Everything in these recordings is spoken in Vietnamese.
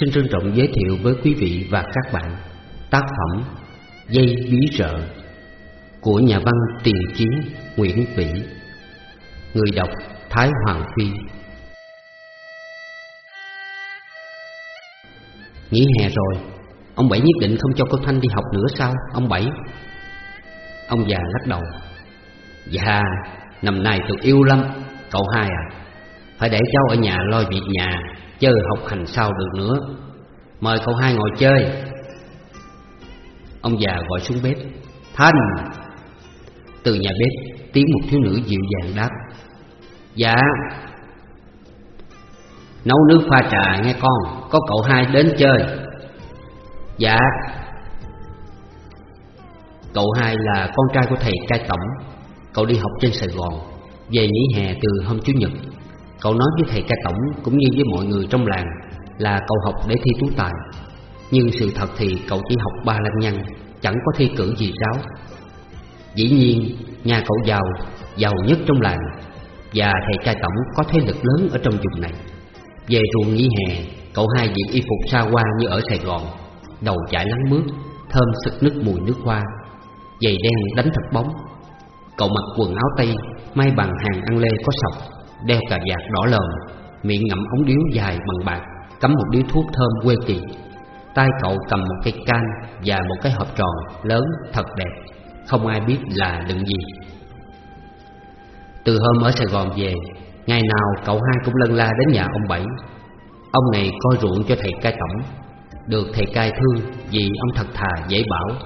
Xin trân trọng giới thiệu với quý vị và các bạn Tác phẩm Dây bí rợ Của nhà văn tiền chiến Nguyễn Vĩ, Người đọc Thái Hoàng Phi. Nghỉ hè rồi, Ông Bảy nhất định không cho cô Thanh đi học nữa sao, Ông Bảy? Ông già lắc đầu. Dạ Năm nay tôi yêu lắm, Cậu hai à. Phải để cháu ở nhà lo việc nhà Chứ học hành sao được nữa. Mời cậu hai ngồi chơi. Ông già gọi xuống bếp. Thanh! Từ nhà bếp, tiếng một thiếu nữ dịu dàng đáp. Dạ. Nấu nước pha trà nghe con, Có cậu hai đến chơi. Dạ. Cậu hai là con trai của thầy cai tổng. Cậu đi học trên Sài Gòn, Về nghỉ hè từ hôm Chủ nhật. Cậu nói với thầy ca tổng cũng như với mọi người trong làng Là cậu học để thi tú tài. Nhưng sự thật thì cậu chỉ học ba lăng nhăng Chẳng có thi cử gì ráo. Dĩ nhiên, nhà cậu giàu Giàu nhất trong làng Và thầy ca tổng có thế lực lớn ở trong vùng này. Về ruộng nghỉ hè, Cậu hai diện y phục xa hoa như ở Sài Gòn, Đầu chải lắng mướt, Thơm sực nước mùi nước hoa, Giày đen đánh thật bóng. Cậu mặc quần áo tây, May bằng hàng ăn lê có sọc. Đeo cà vạt đỏ lờn, Miệng ngậm ống điếu dài bằng bạc, Cắm một điếu thuốc thơm quê kỳ. Tay cậu cầm một cây can Và một cái hộp tròn lớn thật đẹp, Không ai biết là đựng gì. Từ hôm ở Sài Gòn về, Ngày nào cậu hai cũng lân la đến nhà ông Bảy. Ông này coi ruộng cho thầy cai tổng, Được thầy cai thương Vì ông thật thà dễ bảo.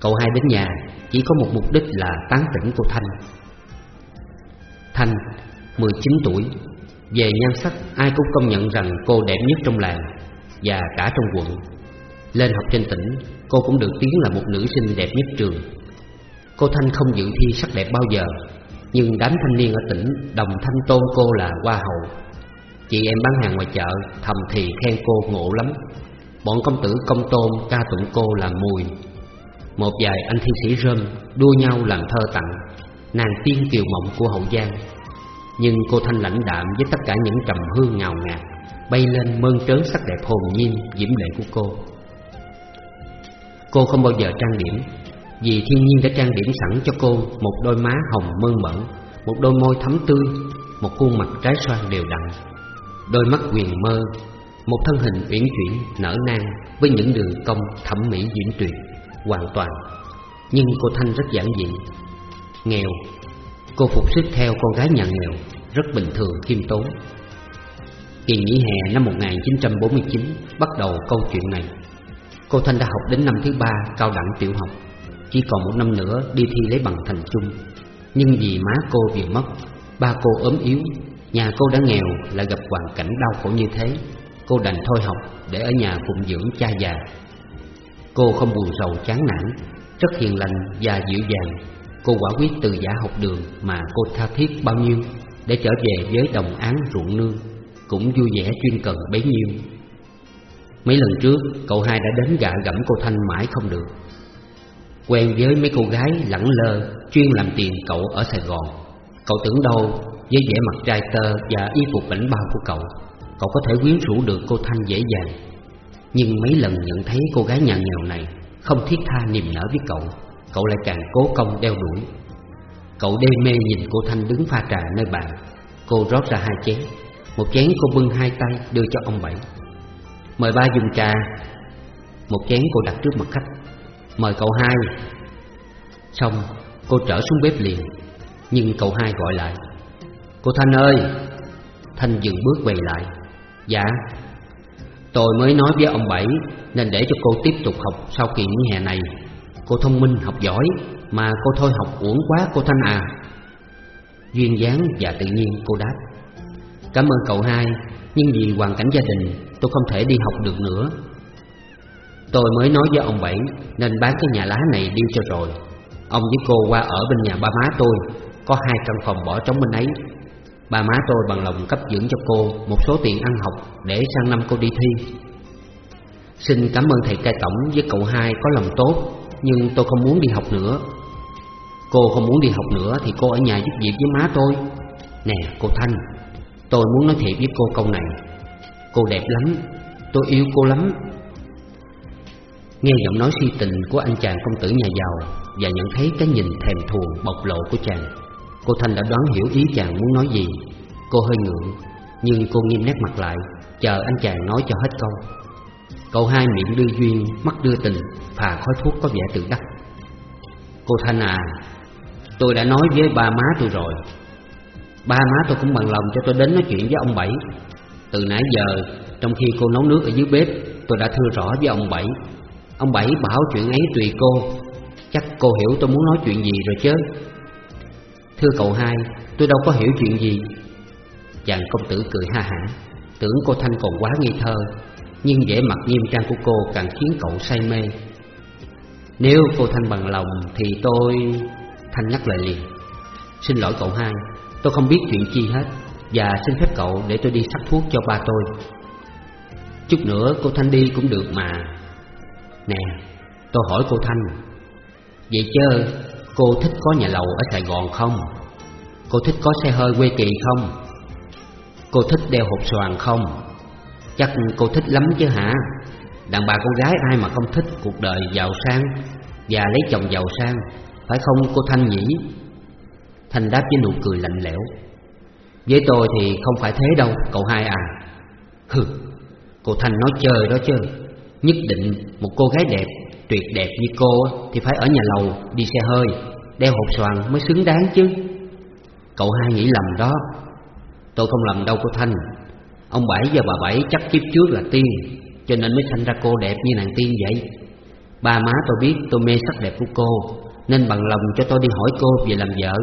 Cậu hai đến nhà, Chỉ có một mục đích là tán tỉnh cô Thanh. Thanh 19 tuổi. Về nhan sắc, ai cũng công nhận rằng cô đẹp nhất trong làng Và cả trong quận. Lên học trên tỉnh, Cô cũng được tiếng là một nữ sinh đẹp nhất trường. Cô Thanh không dự thi sắc đẹp bao giờ, Nhưng đám thanh niên ở tỉnh Đồng thanh tôn cô là hoa hậu. Chị em bán hàng ngoài chợ Thầm thì khen cô ngộ lắm. Bọn công tử công tôn ca tụng cô là mùi. Một vài anh thi sĩ rơm Đua nhau làm thơ tặng, Nàng tiên kiều mộng của Hậu Giang nhưng cô Thanh lãnh đạm với tất cả những trầm hương ngào ngạt Bay lên mơn trớn sắc đẹp hồn nhiên, diễm lệ của cô. Cô không bao giờ trang điểm Vì thiên nhiên đã trang điểm sẵn cho cô Một đôi má hồng mơn mởn Một đôi môi thắm tươi Một khuôn mặt trái xoan đều đặn Đôi mắt quyền mơ Một thân hình uyển chuyển, nở nang Với những đường cong thẩm mỹ diễm tuyệt Hoàn toàn. Nhưng cô Thanh rất giản dị Nghèo Cô phục sức theo con gái nhà nghèo, Rất bình thường, khiêm tốn. Kỳ nghỉ hè năm 1949 Bắt đầu câu chuyện này. Cô Thanh đã học đến năm thứ ba Cao đẳng tiểu học, Chỉ còn một năm nữa đi thi lấy bằng thành trung. Nhưng vì má cô vừa mất, Ba cô ốm yếu, Nhà cô đã nghèo lại gặp hoàn cảnh đau khổ như thế. Cô đành thôi học Để ở nhà phụng dưỡng cha già. Cô không buồn rầu chán nản, Rất hiền lành và dịu dàng. Cô quả quyết từ giả học đường mà cô tha thiết bao nhiêu, Để trở về với đồng án ruộng nương, Cũng vui vẻ chuyên cần bấy nhiêu. Mấy lần trước, cậu hai đã đến gạ gẫm cô Thanh mãi không được. Quen với mấy cô gái lẳng lơ Chuyên làm tiền cậu ở Sài Gòn. Cậu tưởng đâu, với vẻ mặt trai tơ và y phục bảnh bao của cậu Cậu có thể quyến rũ được cô Thanh dễ dàng. Nhưng mấy lần nhận thấy cô gái nhà nghèo này, Không thiết tha niềm nở với cậu. Cậu lại càng cố công đeo đuổi. Cậu đê mê nhìn cô Thanh đứng pha trà nơi bàn. Cô rót ra hai chén. Một chén cô bưng hai tay đưa cho ông Bảy. Mời ba dùng trà. Một chén cô đặt trước mặt khách. Mời cậu hai. Xong, cô trở xuống bếp liền, Nhưng cậu hai gọi lại. Cô Thanh ơi! Thanh dừng bước quay lại. Dạ. Tôi mới nói với ông Bảy Nên để cho cô tiếp tục học sau kỳ nghỉ hè này. Cô thông minh, học giỏi, Mà cô thôi học uổng quá, cô Thanh à. Duyên dáng và tự nhiên cô đáp. Cảm ơn cậu hai, Nhưng vì hoàn cảnh gia đình, Tôi không thể đi học được nữa. Tôi mới nói với ông Bảy, Nên bán cái nhà lá này đi cho rồi. Ông với cô qua ở bên nhà ba má tôi, Có hai căn phòng bỏ trống bên ấy. Ba má tôi bằng lòng cấp dưỡng cho cô Một số tiền ăn học Để sang năm cô đi thi. Xin cảm ơn thầy cai tổng với cậu hai có lòng tốt nhưng tôi không muốn đi học nữa. Cô không muốn đi học nữa Thì cô ở nhà giúp việc với má tôi. Nè, cô Thanh, Tôi muốn nói thiệt với cô câu này. Cô đẹp lắm, Tôi yêu cô lắm. Nghe giọng nói si tình của anh chàng công tử nhà giàu Và nhận thấy cái nhìn thèm thuồng, bộc lộ của chàng, Cô Thanh đã đoán hiểu ý chàng muốn nói gì. Cô hơi ngượng, Nhưng cô nghiêm nét mặt lại, Chờ anh chàng nói cho hết câu. Cậu hai miệng đưa duyên, mắt đưa tình Phà khói thuốc có vẻ tự đắc. Cô Thanh à Tôi đã nói với ba má tôi rồi. Ba má tôi cũng bằng lòng cho tôi đến nói chuyện với ông Bảy. Từ nãy giờ Trong khi cô nấu nước ở dưới bếp Tôi đã thưa rõ với ông Bảy. Ông Bảy bảo chuyện ấy tùy cô. Chắc cô hiểu tôi muốn nói chuyện gì rồi chứ. Thưa cậu hai Tôi đâu có hiểu chuyện gì. Chàng công tử cười ha hả Tưởng cô Thanh còn quá nghi thơ. Nhưng vẻ mặt nghiêm trang của cô càng khiến cậu say mê Nếu cô Thanh bằng lòng Thì tôi... Thanh nhắc lại liền Xin lỗi cậu hai, Tôi không biết chuyện chi hết, Và xin phép cậu để tôi đi sắc thuốc cho ba tôi Chút nữa cô Thanh đi cũng được mà Nè, Tôi hỏi cô Thanh, Vậy chứ cô thích có nhà lầu ở Sài Gòn không? Cô thích có xe hơi quê kỳ không? Cô thích đeo hộp xoàn không? Chắc cô thích lắm chứ hả? Đàn bà con gái ai mà không thích cuộc đời giàu sang Và lấy chồng giàu sang, Phải không cô Thanh nhỉ? Thanh đáp với nụ cười lạnh lẽo. Với tôi thì không phải thế đâu, cậu hai à. Hừ, Cô Thanh nói chơi đó chứ. Nhất định một cô gái đẹp, Tuyệt đẹp như cô Thì phải ở nhà lầu, Đi xe hơi, Đeo hộp xoàn mới xứng đáng chứ. Cậu hai nghĩ lầm đó. Tôi không lầm đâu cô Thanh. Ông Bảy và bà Bảy chắc kiếp trước là tiên, Cho nên mới sanh ra cô đẹp như nàng tiên vậy. Ba má tôi biết tôi mê sắc đẹp của cô, Nên bằng lòng cho tôi đi hỏi cô về làm vợ.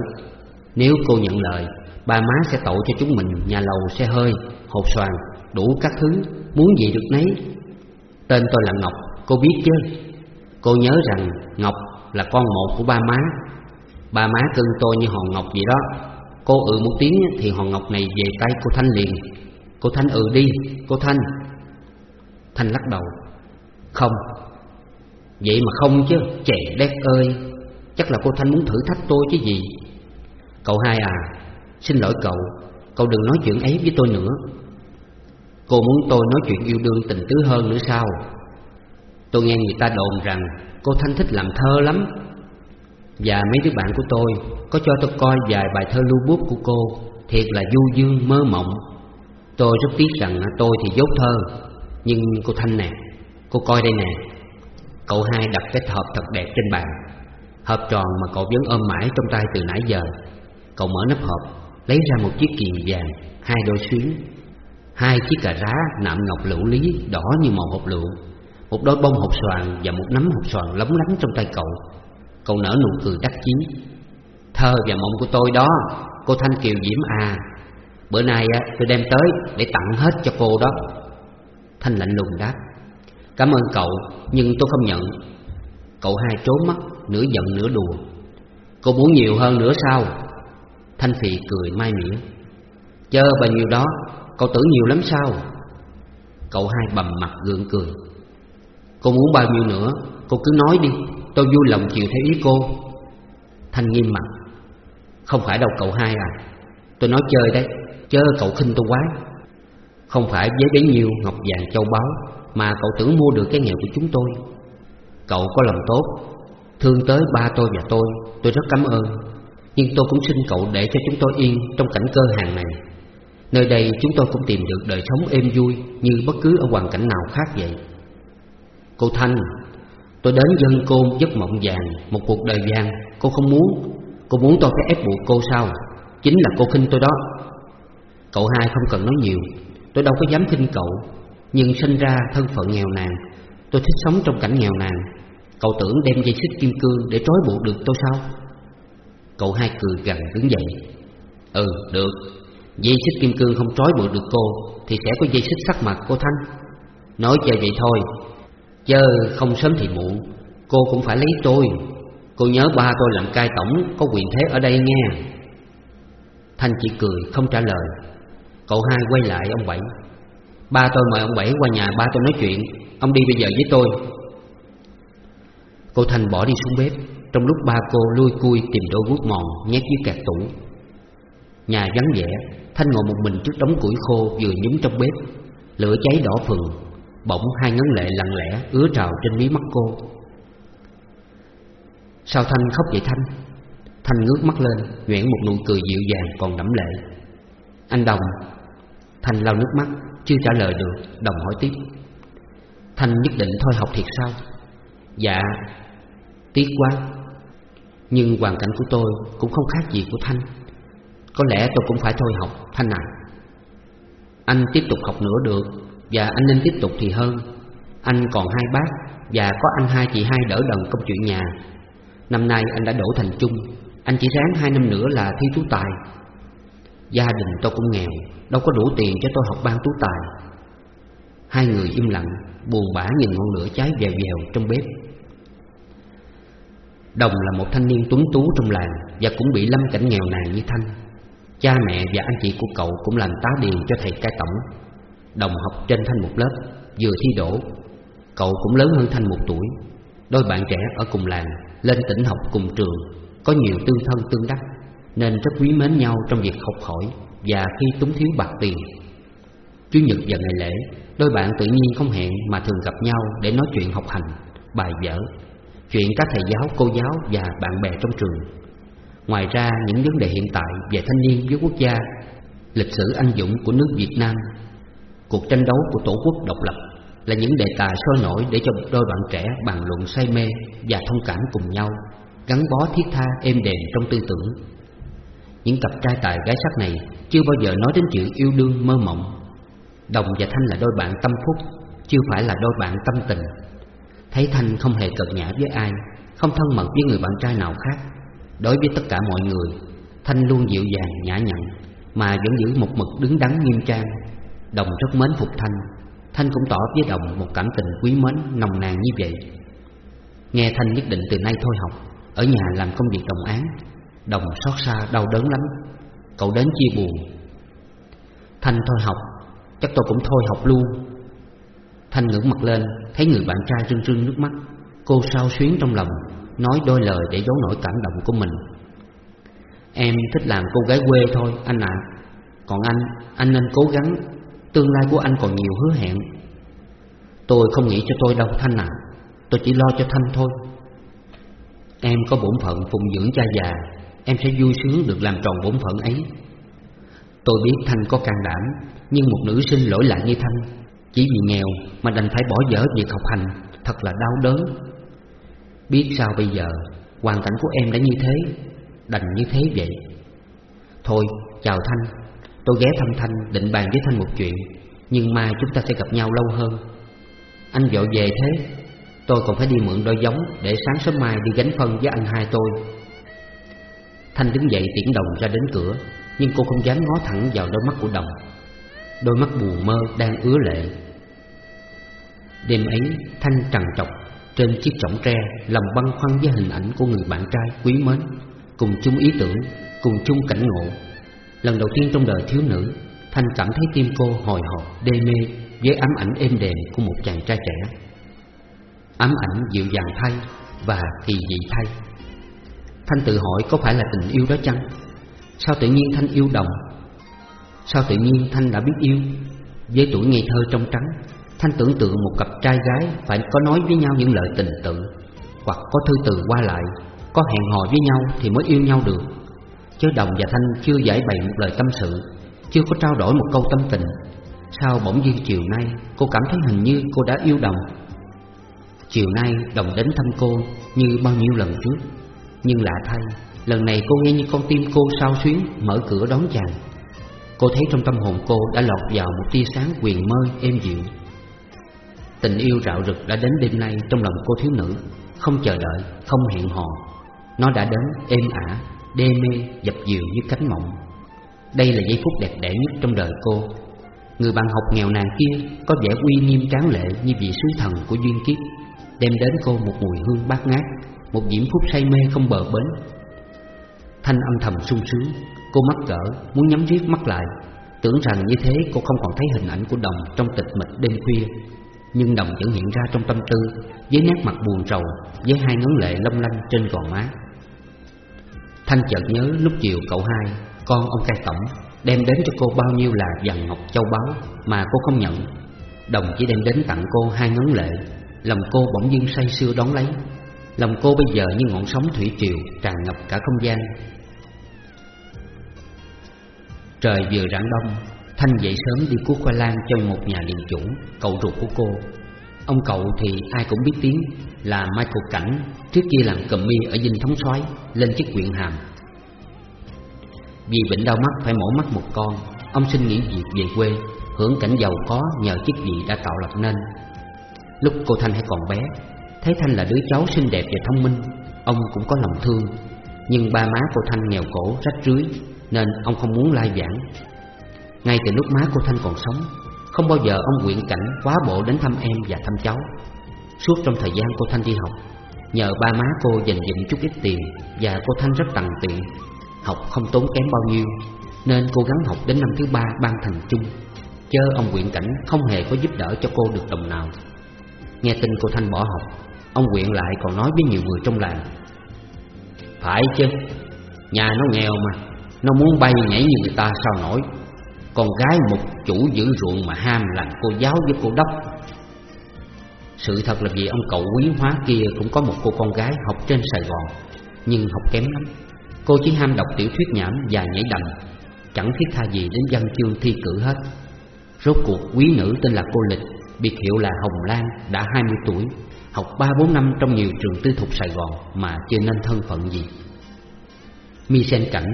Nếu cô nhận lời, Ba má sẽ tội cho chúng mình, nhà lầu xe hơi Hộp xoàn, Đủ các thứ, Muốn gì được nấy. Tên tôi là Ngọc, Cô biết chứ? Cô nhớ rằng Ngọc là con một của ba má. Ba má cưng tôi như hòn ngọc vậy đó. Cô ừ một tiếng thì hòn ngọc này về tay cô Thanh liền. Cô Thanh ừ đi. Cô Thanh. Thanh lắc đầu. Không. Vậy mà không chứ. Trẻ đét ơi. Chắc là cô Thanh muốn thử thách tôi chứ gì. Cậu hai à Xin lỗi cậu. Cậu đừng nói chuyện ấy với tôi nữa. Cô muốn tôi nói chuyện yêu đương tình tứ hơn nữa sao? Tôi nghe người ta đồn rằng Cô Thanh thích làm thơ lắm. Và mấy đứa bạn của tôi Có cho tôi coi vài bài thơ lưu bút của cô. Thiệt là du dương mơ mộng. Tôi rất tiếc rằng tôi thì dốt thơ, Nhưng cô Thanh nè, Cô coi đây nè. Cậu hai đặt cái hộp thật đẹp trên bàn, Hộp tròn mà cậu vẫn ôm mãi trong tay từ nãy giờ. Cậu mở nắp hộp, Lấy ra một chiếc kiềng vàng, Hai đôi xuyến, Hai chiếc cà rá nạm ngọc lũ lý, Đỏ như màu hộp lựu, Một đôi bông hộp xoàn và một nắm hộp xoàn lóng lánh trong tay cậu. Cậu nở nụ cười đắc chí. Thơ và mộng của tôi đó, Cô Thanh Kiều Diễm à Bữa nay tôi đem tới để tặng hết cho cô đó. Thanh lạnh lùng đáp, Cảm ơn cậu, nhưng tôi không nhận. Cậu hai trốn mắt, Nửa giận nửa đùa. Cô muốn nhiều hơn nữa sao? Thanh Phì cười mai mỉa Chơ bao nhiêu đó, Cậu tưởng nhiều lắm sao? Cậu hai bầm mặt gượng cười, Cô muốn bao nhiêu nữa, Cô cứ nói đi, Tôi vui lòng chịu theo ý cô. Thanh nghiêm mặt, Không phải đâu cậu hai à Tôi nói chơi đấy Chớ cậu khinh tôi quá. Không phải với bấy nhiêu ngọc vàng châu báu Mà cậu tưởng mua được cái nghèo của chúng tôi. Cậu có lòng tốt, Thương tới ba tôi và tôi Tôi rất cảm ơn. Nhưng tôi cũng xin cậu để cho chúng tôi yên Trong cảnh cơ hàng này. Nơi đây chúng tôi cũng tìm được đời sống êm vui Như bất cứ ở hoàn cảnh nào khác vậy. Cô Thanh, Tôi đến dân cô giấc mộng vàng, Một cuộc đời vàng. Cô không muốn. Cô muốn tôi phải ép buộc cô sao? Chính là cô khinh tôi đó. Cậu hai không cần nói nhiều. Tôi đâu có dám khinh cậu, Nhưng sinh ra thân phận nghèo nàn, Tôi thích sống trong cảnh nghèo nàn. Cậu tưởng đem dây xích kim cương Để trói buộc được tôi sao? Cậu hai cười gằn đứng dậy. Ừ được. Dây xích kim cương không trói buộc được cô, Thì sẽ có dây xích sắc mặt cô Thanh. Nói chơi vậy thôi. Chớ không sớm thì muộn, Cô cũng phải lấy tôi. Cô nhớ ba tôi làm cai tổng, Có quyền thế ở đây nghe. Thanh chỉ cười, không trả lời. Cậu hai quay lại ông Bảy. Ba tôi mời ông Bảy qua nhà, ba tôi nói chuyện. Ông đi bây giờ với tôi. Cô Thanh bỏ đi xuống bếp. Trong lúc ba cô lui cui tìm đôi guốc mòn Nhét dưới kẹt tủ. Nhà vắng vẻ, Thanh ngồi một mình trước đống củi khô Vừa nhúng trong bếp. Lửa cháy đỏ phừng, Bỗng hai ngấn lệ lặng lẽ ứa trào trên mí mắt cô. Sao Thanh khóc vậy Thanh? Thanh ngước mắt lên Nguyễn một nụ cười dịu dàng còn đẫm lệ. Anh Đồng Thanh lau nước mắt, Chưa trả lời được, Đồng hỏi tiếp. Thanh nhất định thôi học thiệt sao? Dạ Tiếc quá. Nhưng hoàn cảnh của tôi cũng không khác gì của Thanh. Có lẽ tôi cũng phải thôi học, Thanh à Anh tiếp tục học nữa được, Và anh nên tiếp tục thì hơn. Anh còn hai bác, Và có anh hai chị hai đỡ đần công chuyện nhà. Năm nay anh đã đổ thành chung. Anh chỉ ráng hai năm nữa là thi tú tài. Gia đình tôi cũng nghèo, Đâu có đủ tiền cho tôi học ban tú tài. Hai người im lặng, Buồn bã nhìn ngọn lửa cháy vèo vèo trong bếp. Đồng là một thanh niên tuấn tú trong làng Và cũng bị lâm cảnh nghèo nàn như Thanh. Cha mẹ và anh chị của cậu cũng làm tá điền cho thầy cai tổng. Đồng học trên Thanh một lớp, Vừa thi đổ Cậu cũng lớn hơn Thanh một tuổi. Đôi bạn trẻ ở cùng làng, Lên tỉnh học cùng trường, Có nhiều tương thân tương đắc. Nên rất quý mến nhau trong việc học hỏi Và khi túng thiếu bạc tiền. Chủ nhật và ngày lễ Đôi bạn tự nhiên không hẹn mà thường gặp nhau Để nói chuyện học hành, bài vở Chuyện các thầy giáo, cô giáo và bạn bè trong trường. Ngoài ra những vấn đề hiện tại về thanh niên với quốc gia Lịch sử anh dũng của nước Việt Nam Cuộc tranh đấu của tổ quốc độc lập Là những đề tài sôi nổi để cho đôi bạn trẻ bàn luận say mê và thông cảm cùng nhau Gắn bó thiết tha êm đềm trong tư tưởng. Những cặp trai tài gái sắc này chưa bao giờ nói đến chuyện yêu đương mơ mộng. Đồng và Thanh là đôi bạn tâm phúc, Chưa phải là đôi bạn tâm tình. Thấy Thanh không hề cợt nhã với ai, Không thân mật với người bạn trai nào khác, Đối với tất cả mọi người, Thanh luôn dịu dàng, nhã nhặn, Mà vẫn giữ một mực đứng đắn nghiêm trang. Đồng rất mến phục Thanh Thanh cũng tỏ với Đồng một cảm tình quý mến, nồng nàn như vậy. Nghe Thanh nhất định từ nay thôi học, Ở nhà làm công việc đồng án Đồng xót xa đau đớn lắm. Cậu đến chia buồn. Thanh thôi học Chắc tôi cũng thôi học luôn. Thanh ngưỡng mặt lên Thấy người bạn trai rưng rưng nước mắt. Cô sao xuyến trong lòng Nói đôi lời để giấu nỗi cảm động của mình. Em thích làm cô gái quê thôi anh ạ. Còn anh, anh nên cố gắng Tương lai của anh còn nhiều hứa hẹn. Tôi không nghĩ cho tôi đâu Thanh ạ. Tôi chỉ lo cho Thanh thôi. Em có bổn phận phụng dưỡng cha già. Em sẽ vui sướng được làm tròn bổn phận ấy. Tôi biết Thanh có can đảm, Nhưng một nữ sinh lỗi lạc như Thanh, Chỉ vì nghèo mà đành phải bỏ dở việc học hành, Thật là đau đớn. Biết sao bây giờ, Hoàn cảnh của em đã như thế, Đành như thế vậy. Thôi, chào Thanh. Tôi ghé thăm Thanh, định bàn với Thanh một chuyện, Nhưng mai chúng ta sẽ gặp nhau lâu hơn. Anh vội về thế, Tôi còn phải đi mượn đôi giống Để sáng sớm mai đi gánh phân với anh hai tôi. Thanh đứng dậy tiễn đồng ra đến cửa, Nhưng cô không dám ngó thẳng vào đôi mắt của đồng. Đôi mắt buồn mơ đang ứa lệ. Đêm ấy, Thanh trằn trọc, Trên chiếc trọng tre, Lòng băn khoăn với hình ảnh của người bạn trai quý mến, Cùng chung ý tưởng, Cùng chung cảnh ngộ. Lần đầu tiên trong đời thiếu nữ, Thanh cảm thấy tim cô hồi hộp, đê mê Với ám ảnh êm đềm của một chàng trai trẻ. Ám ảnh dịu dàng thay Và kỳ dị thay. Thanh tự hỏi có phải là tình yêu đó chăng? Sao tự nhiên Thanh yêu đồng? Sao tự nhiên Thanh đã biết yêu? Với tuổi ngây thơ trong trắng, Thanh tưởng tượng một cặp trai gái Phải có nói với nhau những lời tình tự, Hoặc có thư từ qua lại, Có hẹn hò với nhau thì mới yêu nhau được. Chứ Đồng và Thanh chưa giải bày một lời tâm sự, Chưa có trao đổi một câu tâm tình. Sao bỗng dưng chiều nay Cô cảm thấy hình như cô đã yêu Đồng? Chiều nay Đồng đến thăm cô Như bao nhiêu lần trước? Nhưng lạ thay Lần này cô nghe như con tim cô sao xuyến Mở cửa đón chàng. Cô thấy trong tâm hồn cô đã lọt vào một tia sáng quyền mơ êm dịu. Tình yêu rạo rực đã đến đêm nay trong lòng cô thiếu nữ Không chờ đợi, không hẹn hò. Nó đã đến êm ả, đê mê, dập dìu như cánh mộng. Đây là giây phút đẹp đẽ nhất trong đời cô. Người bạn học nghèo nàn kia có vẻ uy nghiêm tráng lệ như vị sứ thần của duyên kiếp Đem đến cô một mùi hương bát ngát. Một diễm phúc say mê không bờ bến. Thanh âm thầm sung sướng, Cô mắc cỡ, muốn nhắm riết mắt lại. Tưởng rằng như thế, cô không còn thấy hình ảnh của Đồng Trong tịch mịch đêm khuya. Nhưng Đồng vẫn hiện ra trong tâm tư, Với nét mặt buồn rầu, Với hai ngấn lệ long lanh trên gò má. Thanh chợt nhớ lúc chiều cậu hai, Con ông cai tổng, Đem đến cho cô bao nhiêu là vàng ngọc châu báu Mà cô không nhận. Đồng chỉ đem đến tặng cô hai ngấn lệ Lòng cô bỗng dưng say sưa đón lấy. Lòng cô bây giờ như ngọn sóng thủy triều Tràn ngập cả không gian. Trời vừa rạng đông, Thanh dậy sớm đi cuốc khoai lang trong một nhà liền chủ, Cậu ruột của cô. Ông cậu thì ai cũng biết tiếng, Là Michael Cảnh, Trước kia làm cầm mi ở dinh thống soái, Lên chức quyện hàm. Vì bệnh đau mắt phải mổ mắt một con, Ông xin nghỉ việc về quê, Hưởng cảnh giàu có nhờ chức vị đã tạo lập nên. Lúc cô Thanh hay còn bé Thấy Thanh là đứa cháu xinh đẹp và thông minh. Ông cũng có lòng thương. Nhưng ba má cô Thanh nghèo khổ, rách rưới, Nên ông không muốn lai giảng. Ngay từ lúc má cô Thanh còn sống, Không bao giờ ông quyện cảnh quá bộ đến thăm em và thăm cháu. Suốt trong thời gian cô Thanh đi học, Nhờ ba má cô dành dụm chút ít tiền Và cô Thanh rất tặng tiện. Học không tốn kém bao nhiêu, Nên cô gắng học đến năm thứ ba ban thành chung. Chớ ông quyện cảnh không hề có giúp đỡ cho cô được đồng nào. Nghe tin cô Thanh bỏ học Ông quyện lại còn nói với nhiều người trong làng. Phải chứ, Nhà nó nghèo mà, Nó muốn bay nhảy như người ta sao nổi. Con gái một chủ giữ ruộng mà ham làm cô giáo với cô đốc. Sự thật là vì ông cậu quý hóa kia Cũng có một cô con gái học trên Sài Gòn, Nhưng học kém lắm. Cô chỉ ham đọc tiểu thuyết nhảm và nhảy đầm, Chẳng thiết tha gì đến văn chương thi cử hết. Rốt cuộc quý nữ tên là cô Lịch, Biệt hiệu là Hồng Lan, đã 20 tuổi. Học 3-4 năm trong nhiều trường tư thục Sài Gòn Mà chưa nên thân phận gì. Mi sen cảnh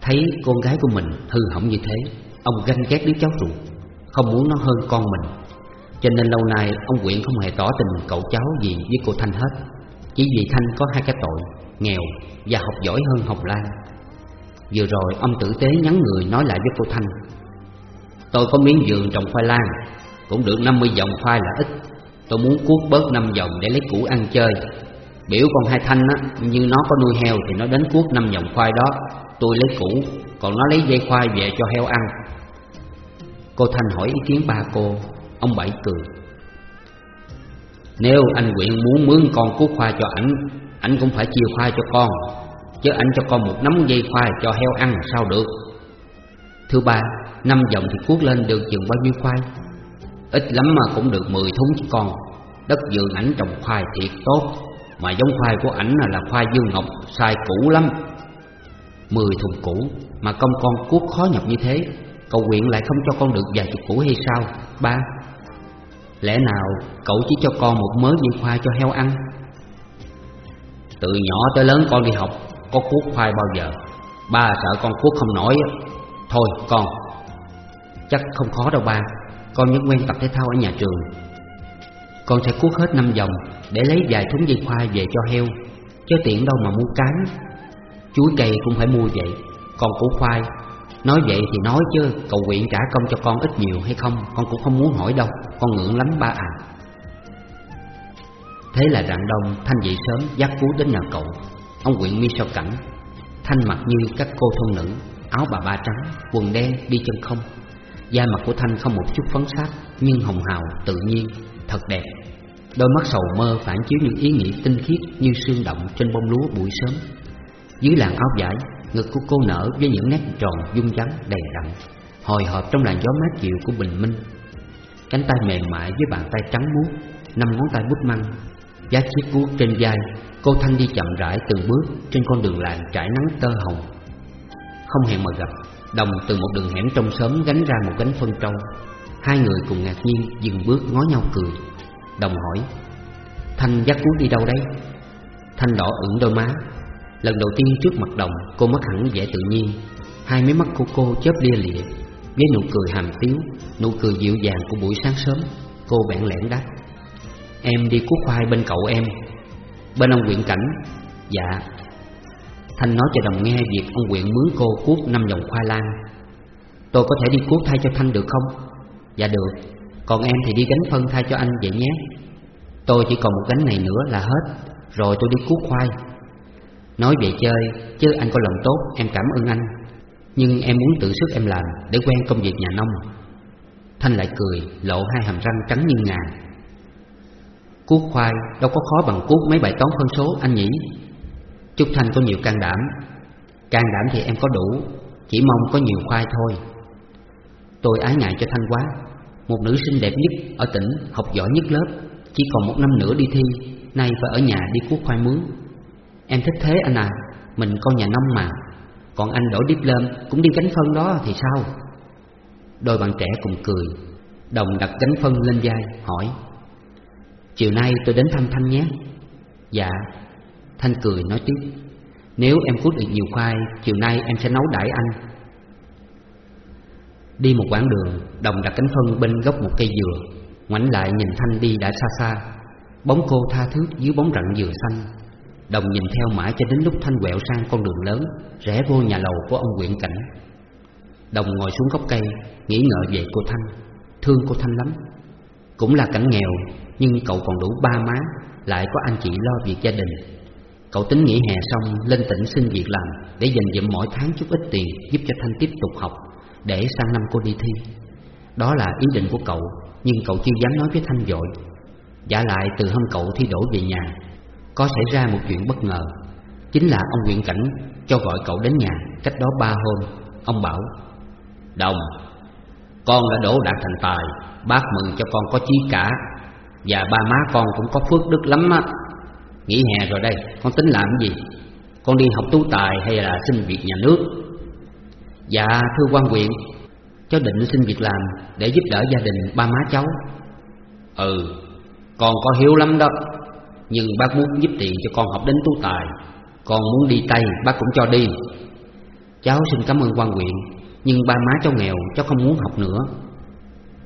Thấy con gái của mình hư hỏng như thế, Ông ganh ghét đứa cháu ruột, Không muốn nó hơn con mình. Cho nên lâu nay ông quyện không hề tỏ tình cậu cháu gì với cô Thanh hết, Chỉ vì Thanh có hai cái tội, Nghèo và học giỏi hơn Hồng Lan. Vừa rồi ông tử tế nhắn người nói lại với cô Thanh, Tôi có miếng vườn trồng khoai lang, Cũng được 50 dòng khoai là ít Tôi muốn cuốc bớt năm vòng để lấy củ ăn chơi. Biểu con hai thanh á, Như nó có nuôi heo thì nó đến cuốc năm vòng khoai đó. Tôi lấy củ, Còn nó lấy dây khoai về cho heo ăn. Cô Thanh hỏi ý kiến ba cô. Ông Bảy cười. Nếu anh quyện muốn mướn con cuốc khoai cho ảnh Ảnh cũng phải chia khoai cho con. Chứ ảnh cho con một nắm dây khoai cho heo ăn sao được? Thứ ba, Năm dòng thì cuốc lên được chừng bao nhiêu khoai? Ít lắm mà cũng được 10 thúng chứ con. Đất vườn ảnh trồng khoai thiệt tốt Mà giống khoai của ảnh là, khoai dương ngọc Sai cũ lắm. Mười thùng cũ Mà công con cuốc khó nhọc như thế. Cậu quyện lại không cho con được vài chục củ hay sao Ba? Lẽ nào cậu chỉ cho con một mớ dây khoai cho heo ăn? Từ nhỏ tới lớn con đi học Có cuốc khoai bao giờ? Ba sợ con cuốc không nổi Thôi con Chắc không khó đâu ba. Con vẫn quen tập thể thao ở nhà trường. Con sẽ cuốc hết năm vòng Để lấy vài thúng dây khoai về cho heo Chứ tiện đâu mà mua cán. Chuối cây cũng phải mua vậy Còn củ khoai. Nói vậy thì nói chứ Cậu quyện trả công cho con ít nhiều hay không Con cũng không muốn hỏi đâu Con ngượng lắm ba à. Thế là rạng đông Thanh dậy sớm dắt cú đến nhà cậu. Ông quyện mi sao cảnh Thanh mặc như các cô thôn nữ Áo bà ba trắng, quần đen, đi chân không. Da mặt của Thanh không một chút phấn sắc Nhưng hồng hào, tự nhiên, thật đẹp. Đôi mắt sầu mơ phản chiếu những ý nghĩ tinh khiết Như sương động trên bông lúa buổi sớm. Dưới làn áo vải Ngực của cô nở với những nét tròn dung dáng đầy đặn Hồi hộp trong làn gió mát dịu của bình minh. Cánh tay mềm mại với bàn tay trắng muốt Năm ngón tay bút măng. Giá chiếc cuốc trên vai Cô Thanh đi chậm rãi từng bước Trên con đường làng trải nắng tơ hồng. Không hẹn mà gặp. Đồng từ một đường hẻm trong xóm gánh ra một gánh phân trâu. Hai người cùng ngạc nhiên dừng bước ngó nhau cười. Đồng hỏi, Thanh dắt cuốn đi đâu đấy? Thanh đỏ ửng đôi má. Lần đầu tiên trước mặt đồng, Cô mất hẳn vẻ tự nhiên. Hai mí mắt của cô chớp lia lịa, Với nụ cười hàm tiếu, Nụ cười dịu dàng của buổi sáng sớm. Cô bẽn lẽn đáp, Em đi cuốc khoai bên cậu em. Bên ông quyện cảnh Dạ. Thanh nói cho đồng nghe việc ông quyện mướn cô cuốc năm dòng khoai lang. Tôi có thể đi cuốc thay cho Thanh được không? Dạ được. Còn em thì đi gánh phân thay cho anh vậy nhé. Tôi chỉ còn một gánh này nữa là hết. Rồi tôi đi cuốc khoai. Nói vậy chơi, Chứ anh có lòng tốt, em cảm ơn anh. Nhưng em muốn tự sức em làm Để quen công việc nhà nông. Thanh lại cười, lộ hai hàm răng trắng như ngà. Cuốc khoai, đâu có khó bằng cuốc mấy bài toán phân số, anh nhỉ? Trúc Thanh có nhiều can đảm. Can đảm thì em có đủ, Chỉ mong có nhiều khoai thôi. Tôi ái ngại cho Thanh quá. Một nữ sinh đẹp nhất ở tỉnh, Học giỏi nhất lớp. Chỉ còn một năm nữa đi thi, Nay phải ở nhà đi cuốc khoai mướn. Em thích thế anh à Mình con nhà nông mà. Còn anh đổi diplom, cũng đi gánh phân đó thì sao? Đôi bạn trẻ cùng cười, Đồng đặt gánh phân lên vai, hỏi. Chiều nay tôi đến thăm Thanh nhé. Dạ. Thanh cười nói tiếp, Nếu em cút được nhiều khoai, Chiều nay em sẽ nấu đãi anh. Đi một quãng đường, Đồng đặt cánh phân bên gốc một cây dừa. Ngoảnh lại nhìn Thanh đi đã xa xa. Bóng cô tha thước dưới bóng rặng dừa xanh. Đồng nhìn theo mãi cho đến lúc Thanh quẹo sang con đường lớn, Rẽ vô nhà lầu của ông Quyện Cảnh. Đồng ngồi xuống gốc cây, Nghĩ ngợi về cô Thanh. Thương cô Thanh lắm. Cũng là cảnh nghèo, Nhưng cậu còn đủ ba má, Lại có anh chị lo việc gia đình. Cậu tính nghỉ hè xong, lên tỉnh xin việc làm, Để dành dụm mỗi tháng chút ít tiền Giúp cho Thanh tiếp tục học, Để sang năm cô đi thi. Đó là ý định của cậu, Nhưng cậu chưa dám nói với Thanh dội. Giả lại từ hôm cậu thi đổ về nhà, Có xảy ra một chuyện bất ngờ. Chính là ông Nguyễn Cảnh cho gọi cậu đến nhà, Cách đó ba hôm. Ông bảo, Đồng, Con đã đổ đạt thành tài, Bác mừng cho con có chí cả, Và ba má con cũng có phước đức lắm á. Nghỉ hè rồi đây, Con tính làm gì? Con đi học tú tài hay là xin việc nhà nước? Dạ thưa quan huyện Cháu định xin việc làm Để giúp đỡ gia đình ba má cháu. Ừ Con có hiếu lắm đó, Nhưng bác muốn giúp tiền cho con học đến tú tài. Con muốn đi Tây, bác cũng cho đi. Cháu xin cảm ơn quan huyện Nhưng ba má cháu nghèo, Cháu không muốn học nữa.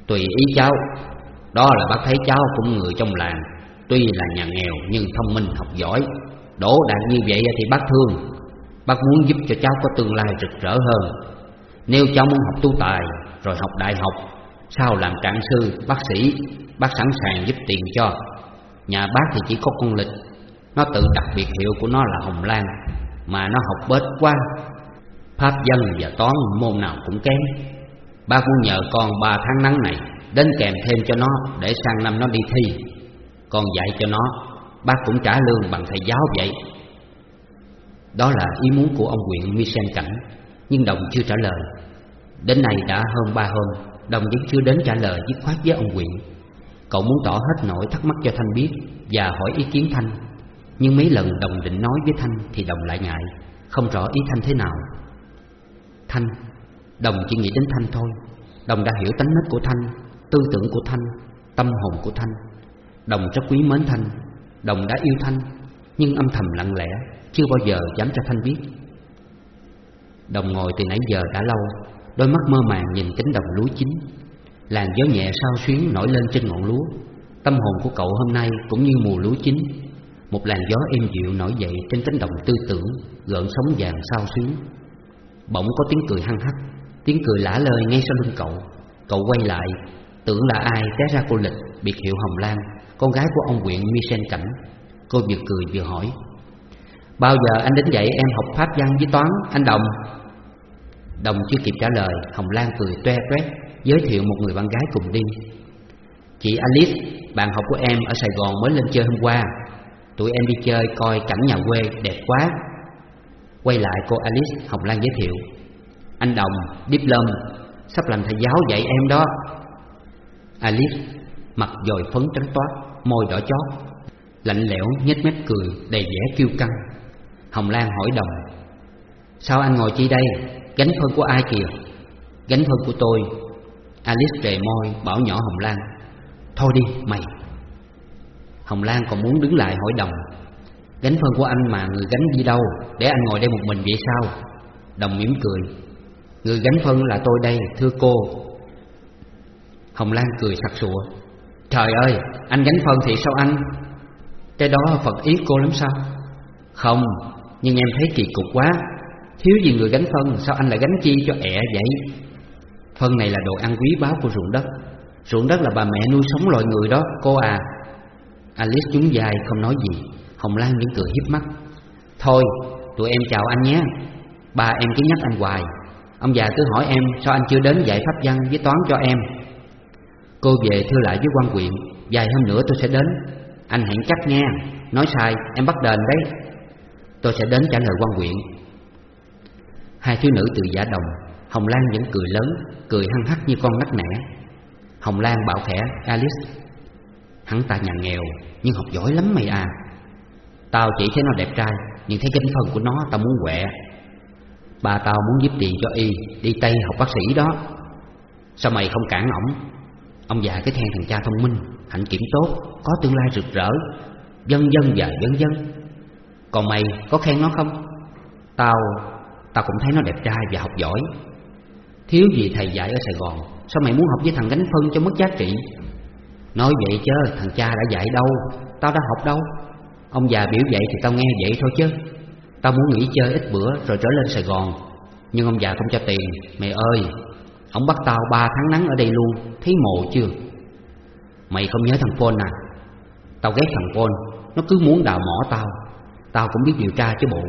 Tùy ý cháu, Đó là bác thấy cháu cũng người trong làng. Tuy là nhà nghèo nhưng thông minh học giỏi. Đỗ đạt như vậy thì bác thương. Bác muốn giúp cho cháu có tương lai rực rỡ hơn. Nếu cháu muốn học tu tài Rồi học đại học Sau làm trạng sư, bác sĩ Bác sẵn sàng giúp tiền cho. Nhà bác thì chỉ có con lịch Nó tự đặc biệt hiệu của nó là Hồng Lan Mà nó học bớt quá. Pháp dân và toán môn nào cũng kém. Bác muốn nhờ con ba tháng nắng này Đến kèm thêm cho nó Để sang năm nó đi thi. Con dạy cho nó. Bác cũng trả lương bằng thầy giáo vậy. Đó là ý muốn của ông huyện Michel Cảnh, Nhưng Đồng chưa trả lời. Đến nay đã hơn ba hôm, Đồng vẫn chưa đến trả lời dứt khoát với ông huyện. Cậu muốn tỏ hết nỗi thắc mắc cho Thanh biết Và hỏi ý kiến Thanh. Nhưng mấy lần Đồng định nói với Thanh Thì Đồng lại ngại, Không rõ ý Thanh thế nào. Thanh, Đồng chỉ nghĩ đến Thanh thôi. Đồng đã hiểu tánh nết của Thanh, Tư tưởng của Thanh, Tâm hồn của Thanh. Đồng rất quý mến Thanh. Đồng đã yêu Thanh, Nhưng âm thầm lặng lẽ, Chưa bao giờ dám cho Thanh biết. Đồng ngồi từ nãy giờ đã lâu, Đôi mắt mơ màng nhìn cánh đồng lúa chín. Làn gió nhẹ sao xuyến nổi lên trên ngọn lúa. Tâm hồn của cậu hôm nay cũng như mùa lúa chín. Một làn gió êm dịu nổi dậy trên cánh đồng tư tưởng, Gợn sóng vàng sao xuyến. Bỗng có tiếng cười hăng hắc, Tiếng cười lả lời ngay sau lưng cậu. Cậu quay lại, Tưởng là ai té ra cô Lịch, Biệt hiệu Hồng Lan. Con gái của ông huyện Michel Cảnh. Cô vừa cười vừa hỏi Bao giờ anh đến dạy em học pháp văn với toán Anh Đồng? Đồng chưa kịp trả lời Hồng Lan cười toe toét Giới thiệu một người bạn gái cùng đi. Chị Alice Bạn học của em ở Sài Gòn mới lên chơi hôm qua. Tụi em đi chơi coi cảnh nhà quê đẹp quá. Quay lại cô Alice Hồng Lan giới thiệu Anh Đồng, diplom Sắp làm thầy giáo dạy em đó. Alice Mặt dồi phấn trắng toát. Môi đỏ chót, Lạnh lẽo nhếch mép cười, đầy vẻ kiêu căng. Hồng Lan hỏi Đồng, Sao anh ngồi chi đây? Gánh phân của ai kìa? Gánh phân của tôi. Alice trề môi bảo nhỏ Hồng Lan, Thôi đi, mày. Hồng Lan còn muốn đứng lại hỏi Đồng, Gánh phân của anh mà người gánh đi đâu? Để anh ngồi đây một mình vậy sao? Đồng mỉm cười, Người gánh phân là tôi đây, thưa cô. Hồng Lan cười sặc sụa Trời ơi, anh gánh phân thì sao anh? Cái đó Phật ý cô lắm sao? Không, Nhưng em thấy kỳ cục quá. Thiếu gì người gánh phân, Sao anh lại gánh chi cho ẻ vậy? Phân này là đồ ăn quý báu của ruộng đất. Ruộng đất là bà mẹ nuôi sống loài người đó, Cô à. Alice nhún dài không nói gì. Hồng Lan những cười hiếp mắt. Thôi, tụi em chào anh nhé. Ba em cứ nhắc anh hoài. Ông già cứ hỏi em, sao anh chưa đến dạy pháp văn với toán cho em? Cô về thưa lại với quan quyện Vài hôm nữa tôi sẽ đến. Anh hẹn chắc nghe, Nói sai, em bắt đền đấy. Tôi sẽ đến trả lời quan quyện. Hai thiếu nữ từ giả đồng, Hồng Lan vẫn cười lớn, Cười hăng hắc như con nắc nẻ Hồng Lan bảo khẽ, Alice, Hắn ta nhà nghèo, Nhưng học giỏi lắm mày à. Tao chỉ thấy nó đẹp trai, Nhưng thấy danh phần của nó tao muốn quẹ Ba tao muốn giúp tiền cho y, Đi Tây học bác sĩ đó. Sao mày không cản ổng? Ông già cái then thằng cha thông minh, Hạnh kiểm tốt, Có tương lai rực rỡ Dân dân và dân dân Còn mày có khen nó không? Tao Tao cũng thấy nó đẹp trai và học giỏi. Thiếu gì thầy dạy ở Sài Gòn, Sao mày muốn học với thằng gánh phân cho mất giá trị? Nói vậy chứ, thằng cha đã dạy đâu, Tao đã học đâu. Ông già biểu vậy thì tao nghe vậy thôi chứ. Tao muốn nghỉ chơi ít bữa rồi trở lên Sài Gòn. Nhưng ông già không cho tiền. Mẹ ơi Ông bắt tao ba tháng nắng ở đây luôn, Thấy mồ chưa? Mày không nhớ thằng Phôn à? Tao ghét thằng Phôn Nó cứ muốn đào mỏ tao. Tao cũng biết điều tra chứ bộ.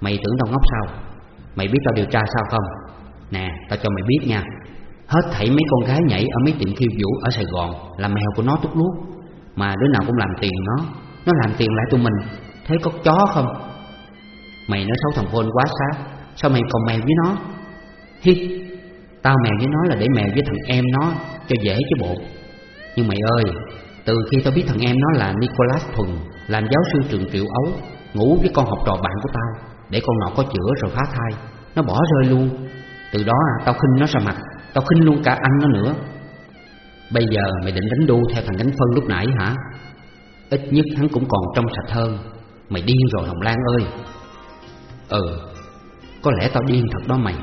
Mày tưởng tao ngốc sao? Mày biết tao điều tra sao không? Nè, tao cho mày biết nha. Hết thảy mấy con gái nhảy ở mấy tiệm khiêu vũ ở Sài Gòn Là mèo của nó tút lút Mà đứa nào cũng làm tiền nó Nó làm tiền lại tụi mình. Thế có chó không? Mày nói xấu thằng Phôn quá sao Sao mày còn mèo với nó? Hi! Tao mèo với nó là để mèo với thằng em nó Cho dễ chứ bộ. Nhưng mày ơi Từ khi tao biết thằng em nó là Nicholas Thuần Làm giáo sư trường Triệu Ấu Ngủ với con học trò bạn của tao Để con nọ có chữa rồi phá thai Nó bỏ rơi luôn. Từ đó à, tao khinh nó ra mặt Tao khinh luôn cả anh nó nữa. Bây giờ mày định đánh đu theo thằng đánh phân lúc nãy hả? Ít nhất hắn cũng còn trong sạch hơn. Mày điên rồi Hồng Lan ơi. Ừ Có lẽ tao điên thật đó mày.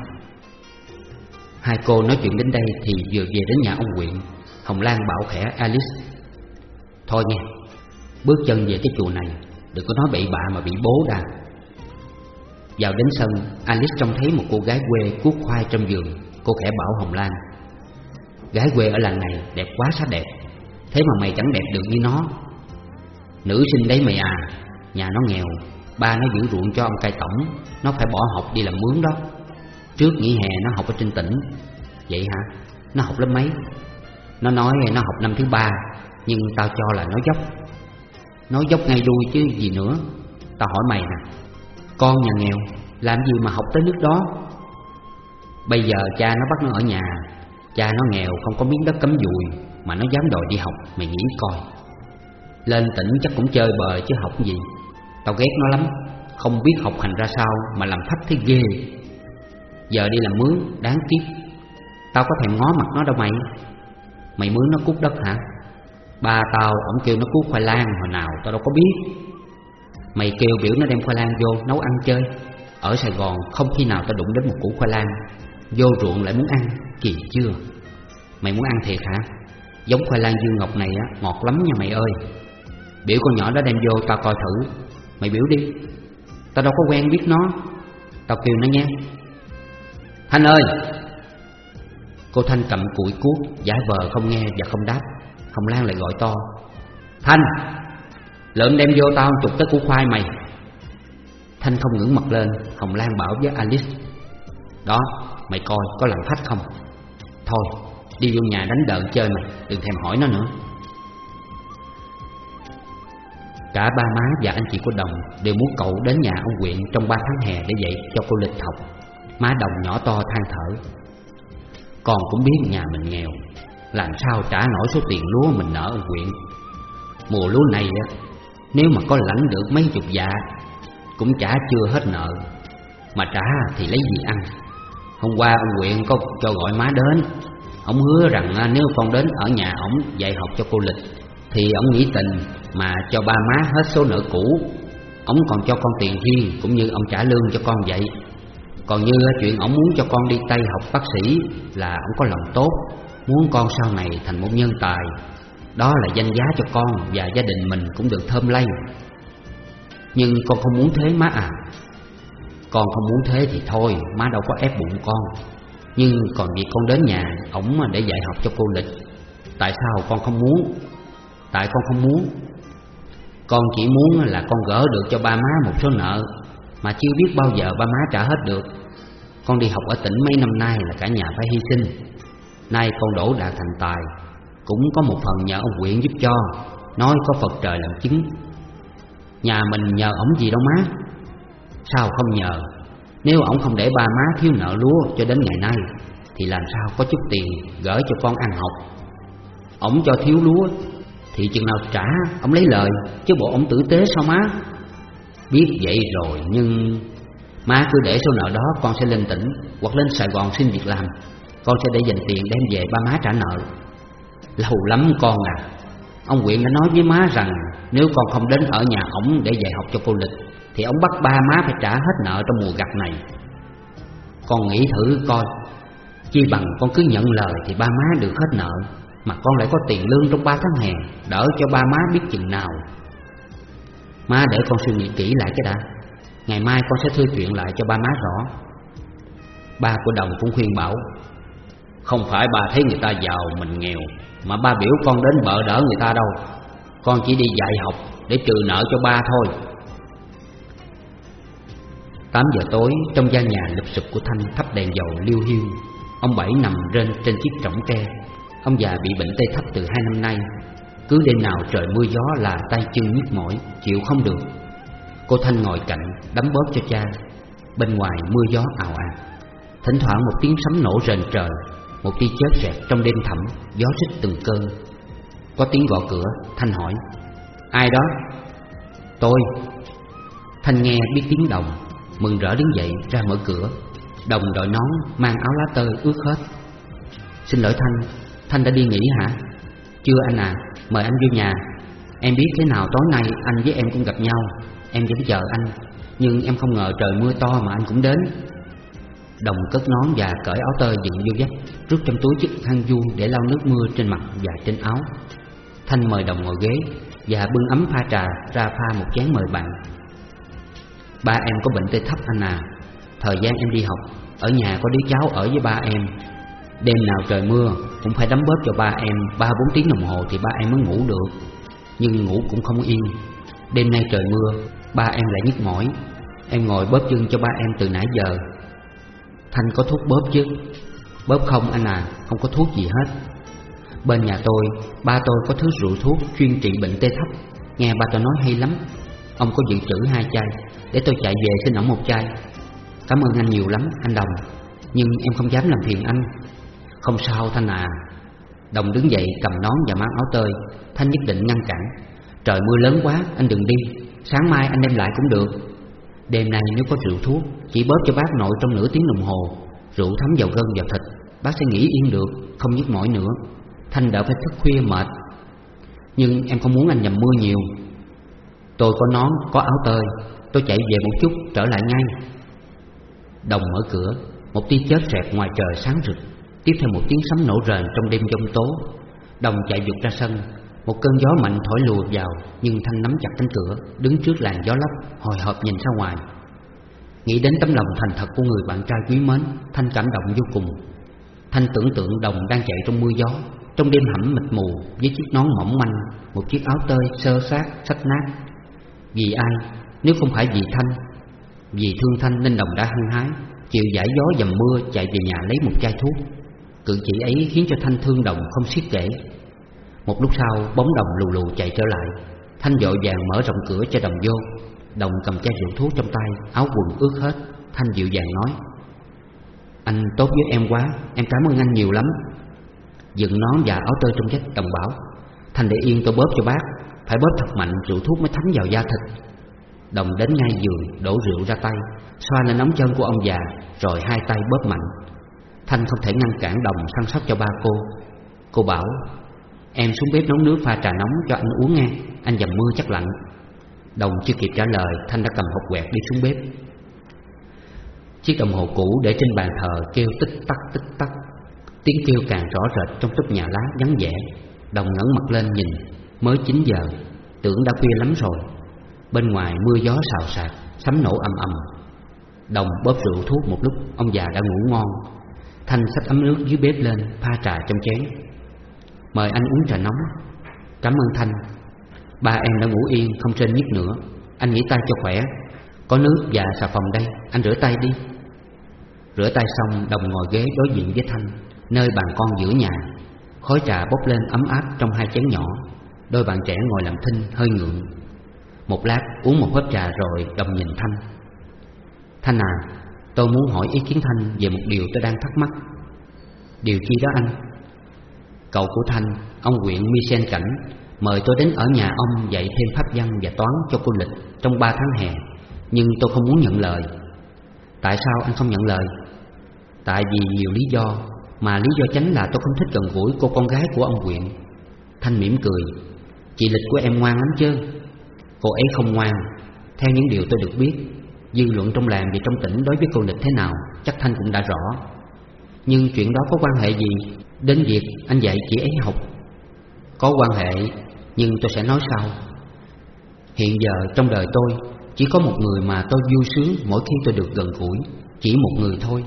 Hai cô nói chuyện đến đây Thì vừa về đến nhà ông quyện. Hồng Lan bảo khẽ, Alice, Thôi nghe, Bước chân về cái chùa này, Đừng có nói bậy bạ mà bị bố đà Vào đến sân, Alice trông thấy một cô gái quê cuốc khoai trong giường. Cô khẽ bảo Hồng Lan, Gái quê ở làng này đẹp quá xá đẹp, Thế mà mày chẳng đẹp được như nó. Nữ sinh đấy mày à Nhà nó nghèo, Ba nó giữ ruộng cho ông cai tổng, Nó phải bỏ học đi làm mướn đó. Trước nghỉ hè nó học ở trên tỉnh. Vậy hả? Nó học lớp mấy? Nó nói nó học năm thứ ba, Nhưng tao cho là nó dốc. Nói dốc ngay đuôi chứ gì nữa. Tao hỏi mày nè, Con nhà nghèo Làm gì mà học tới nước đó? Bây giờ cha nó bắt nó ở nhà. Cha nó nghèo không có miếng đất cấm dùi Mà nó dám đòi đi học. Mày nghĩ coi. Lên tỉnh chắc cũng chơi bời chứ học gì. Tao ghét nó lắm. Không biết học hành ra sao Mà làm thách thế ghê. Giờ đi làm mướn, đáng tiếc. Tao có thèm ngó mặt nó đâu mày. Mày mướn nó cút đất hả? Ba tao, ổng kêu nó cút khoai lang hồi nào tao đâu có biết. Mày kêu biểu nó đem khoai lang vô nấu ăn chơi. Ở Sài Gòn không khi nào tao đụng đến một củ khoai lang. Vô ruộng lại muốn ăn, Kỳ chưa? Mày muốn ăn thiệt hả? Giống khoai lang dương ngọc này á, ngọt lắm nha mày ơi. Biểu con nhỏ đó đem vô tao coi thử. Mày biểu đi. Tao đâu có quen biết nó. Tao kêu nó nha Thanh ơi! Cô Thanh cầm củi cuốc, Giả vờ không nghe và không đáp Hồng Lan lại gọi to. Thanh! Lượm đem vô tao chục tới củ khoai mày. Thanh không ngưỡng mặt lên, Hồng Lan bảo với Alice. Đó, mày coi có làm khách không? Thôi, đi vô nhà đánh đợn chơi mày Đừng thèm hỏi nó nữa. Cả ba má và anh chị của Đồng Đều muốn cậu đến nhà ông quyện Trong ba tháng hè để dạy cho cô lịch học. Má Đồng nhỏ to than thở. Con cũng biết nhà mình nghèo, Làm sao trả nổi số tiền lúa mình nợ ở quyện Mùa lúa này á, Nếu mà có lãnh được mấy chục dạ Cũng trả chưa hết nợ. Mà trả thì lấy gì ăn? Hôm qua ông quyện có cho gọi má đến. Ông hứa rằng à, nếu con đến ở nhà ông dạy học cho cô Lịch, Thì ông nghĩ tình mà cho ba má hết số nợ cũ. Ông còn cho con tiền riêng, cũng như ông trả lương cho con vậy. Còn như chuyện ông muốn cho con đi Tây học bác sĩ là ông có lòng tốt, Muốn con sau này thành một nhân tài. Đó là danh giá cho con và gia đình mình cũng được thơm lây. Nhưng con không muốn thế má à. Con không muốn thế thì thôi, Má đâu có ép bụng con. Nhưng còn việc con đến nhà, Ổng để dạy học cho cô Lịch. Tại sao con không muốn? Tại con không muốn. Con chỉ muốn là con gỡ được cho ba má một số nợ. Mà chưa biết bao giờ ba má trả hết được. Con đi học ở tỉnh mấy năm nay là cả nhà phải hy sinh. Nay con đổ đạt thành tài, Cũng có một phần nhờ ông quyện giúp cho, Nói có Phật trời làm chứng. Nhà mình nhờ ổng gì đâu má. Sao không nhờ? Nếu ổng không để ba má thiếu nợ lúa cho đến ngày nay, Thì làm sao có chút tiền gửi cho con ăn học? Ông cho thiếu lúa, Thì chừng nào trả Ông lấy lời, Chứ bộ ông tử tế sao má? Biết vậy rồi, nhưng Má cứ để số nợ đó con sẽ lên tỉnh Hoặc lên Sài Gòn xin việc làm. Con sẽ để dành tiền đem về ba má trả nợ. Lâu lắm con à. Ông Quyện đã nói với má rằng Nếu con không đến ở nhà ổng để dạy học cho cô lịch, Thì ông bắt ba má phải trả hết nợ trong mùa gặt này. Con nghĩ thử coi. Chi bằng con cứ nhận lời thì ba má được hết nợ, Mà con lại có tiền lương trong ba tháng hè, Đỡ cho ba má biết chừng nào. Má để con suy nghĩ kỹ lại cái đã. Ngày mai con sẽ thư chuyện lại cho ba má rõ. Ba của Đồng cũng khuyên bảo, Không phải ba thấy người ta giàu mình nghèo, Mà ba biểu con đến bợ đỡ người ta đâu. Con chỉ đi dạy học để trừ nợ cho ba thôi. 8 giờ tối, trong gian nhà lụp sụp của Thanh thắp đèn dầu liêu hiu. Ông Bảy nằm trên trên chiếc trỏng tre. Ông già bị bệnh tê thấp từ hai năm nay. Cứ đêm nào trời mưa gió là tay chân nhức mỏi, Chịu không được. Cô Thanh ngồi cạnh, đấm bóp cho cha. Bên ngoài mưa gió ào ạt. Thỉnh thoảng một tiếng sấm nổ rền trời, Một tia chớp rẹt trong đêm thẳm, Gió rít từng cơn. Có tiếng gõ cửa, Thanh hỏi, Ai đó? Tôi. Thanh nghe biết tiếng đồng, Mừng rỡ đứng dậy ra mở cửa. Đồng đội nón mang áo lá tơi ướt hết. Xin lỗi Thanh Thanh đã đi nghỉ hả? Chưa anh à. Mời anh vô nhà. Em biết thế nào tối nay anh với em cũng gặp nhau. Em vẫn chờ anh, Nhưng em không ngờ trời mưa to mà anh cũng đến. Đồng cất nón và cởi áo tơ dựng vô dách Rút trong túi chiếc khăn vuông để lau nước mưa trên mặt và trên áo. Thanh mời Đồng ngồi ghế Và bưng ấm pha trà ra pha một chén mời bạn. Ba em có bệnh tê thấp anh à. Thời gian em đi học, Ở nhà có đứa cháu ở với ba em. Đêm nào trời mưa, Cũng phải đấm bóp cho ba em Ba bốn tiếng đồng hồ thì ba em mới ngủ được. Nhưng ngủ cũng không yên. Đêm nay trời mưa, Ba em lại nhức mỏi. Em ngồi bóp chân cho ba em từ nãy giờ. Thanh có thuốc bóp chứ? Bóp không anh à Không có thuốc gì hết. Bên nhà tôi, Ba tôi có thứ rượu thuốc chuyên trị bệnh tê thấp. Nghe ba tôi nói hay lắm. Ông có dự trữ hai chai, Để tôi chạy về xin ổng một chai. Cảm ơn anh nhiều lắm, anh Đồng. Nhưng em không dám làm phiền anh. Không sao Thanh à. Đồng đứng dậy cầm nón và mang áo tơi. Thanh nhất định ngăn cản. Trời mưa lớn quá anh đừng đi. Sáng mai anh đem lại cũng được. Đêm nay nếu có rượu thuốc Chỉ bóp cho bác nội trong nửa tiếng đồng hồ. Rượu thấm vào gân vào thịt. Bác sẽ nghỉ yên được Không nhức mỏi nữa. Thanh đã phải thức khuya mệt. Nhưng em không muốn anh nhầm mưa nhiều? Tôi có nón, có áo tơi. Tôi chạy về một chút trở lại ngay. Đồng mở cửa Một tia chớp rẹt ngoài trời sáng rực. Tiếp theo một tiếng sấm nổ rền trong đêm giông tố. Đồng chạy dục ra sân. Một cơn gió mạnh thổi lùa vào Nhưng Thanh nắm chặt cánh cửa Đứng trước làn gió lấp Hồi hộp nhìn ra ngoài. Nghĩ đến tấm lòng thành thật của người bạn trai quý mến Thanh cảm động vô cùng. Thanh tưởng tượng Đồng đang chạy trong mưa gió Trong đêm hẩm mịt mù Với chiếc nón mỏng manh Một chiếc áo tơi sơ sát, sách nát. Vì ai? Nếu không phải vì Thanh Vì thương Thanh nên Đồng đã hăng hái Chịu giải gió dầm mưa chạy về nhà lấy một chai thuốc. Cử chỉ ấy khiến cho Thanh thương Đồng không xiết kể Một lúc sau, bóng Đồng lù lù chạy trở lại. Thanh vội vàng mở rộng cửa cho Đồng vô. Đồng cầm chai rượu thuốc trong tay, Áo quần ướt hết. Thanh dịu dàng nói, Anh tốt với em quá, Em cảm ơn anh nhiều lắm. Dựng nón và áo tơi trong vách, Đồng bảo, Thanh để yên, tôi bóp cho bác. Phải bóp thật mạnh, rượu thuốc mới thấm vào da thịt. Đồng đến ngay giường, đổ rượu ra tay. Xoa lên ống chân của ông già, Rồi hai tay bóp mạnh. Thanh không thể ngăn cản Đồng săn sóc cho ba cô. Cô bảo, Em xuống bếp nấu nước pha trà nóng cho anh uống nghe, Anh dầm mưa chắc lạnh. Đồng chưa kịp trả lời, Thanh đã cầm hộp quẹt đi xuống bếp. Chiếc đồng hồ cũ để trên bàn thờ kêu tích tắc tích tắc. Tiếng kêu càng rõ rệt trong túp nhà lá vắng vẻ. Đồng ngẩng mặt lên nhìn, Mới 9 giờ, Tưởng đã khuya lắm rồi. Bên ngoài mưa gió xào xạc, Sấm nổ ầm ầm. Đồng bóp rượu thuốc một lúc, Ông già đã ngủ ngon. Thanh xách ấm nước dưới bếp lên, Pha trà trong chén. Mời anh uống trà nóng. Cảm ơn Thanh. Ba em đã ngủ yên, không trên nhức nữa. Anh nghỉ tay cho khỏe. Có nước và xà phòng đây. Anh rửa tay đi. Rửa tay xong, Đồng ngồi ghế đối diện với Thanh, Nơi bàn con giữa nhà. Khói trà bốc lên ấm áp trong hai chén nhỏ. Đôi bạn trẻ ngồi làm thinh, hơi ngượng. Một lát, uống một hớp trà rồi Đồng nhìn Thanh. Thanh à Tôi muốn hỏi ý kiến Thanh về một điều tôi đang thắc mắc. Điều chi đó anh? Cậu của Thanh, Ông huyện Michel Cảnh, Mời tôi đến ở nhà ông dạy thêm pháp văn và toán cho cô lịch Trong ba tháng hè, Nhưng tôi không muốn nhận lời. Tại sao anh không nhận lời? Tại vì nhiều lý do, Mà lý do chính là tôi không thích gần gũi cô con gái của ông huyện. Thanh mỉm cười, Chị lịch của em ngoan lắm chứ? Cô ấy không ngoan, Theo những điều tôi được biết. Dư luận trong làng và trong tỉnh đối với cô lịch thế nào, Chắc Thanh cũng đã rõ. Nhưng chuyện đó có quan hệ gì Đến việc anh dạy chị ấy học? Có quan hệ, Nhưng tôi sẽ nói sau. Hiện giờ trong đời tôi, Chỉ có một người mà tôi vui sướng Mỗi khi tôi được gần gũi, Chỉ một người thôi.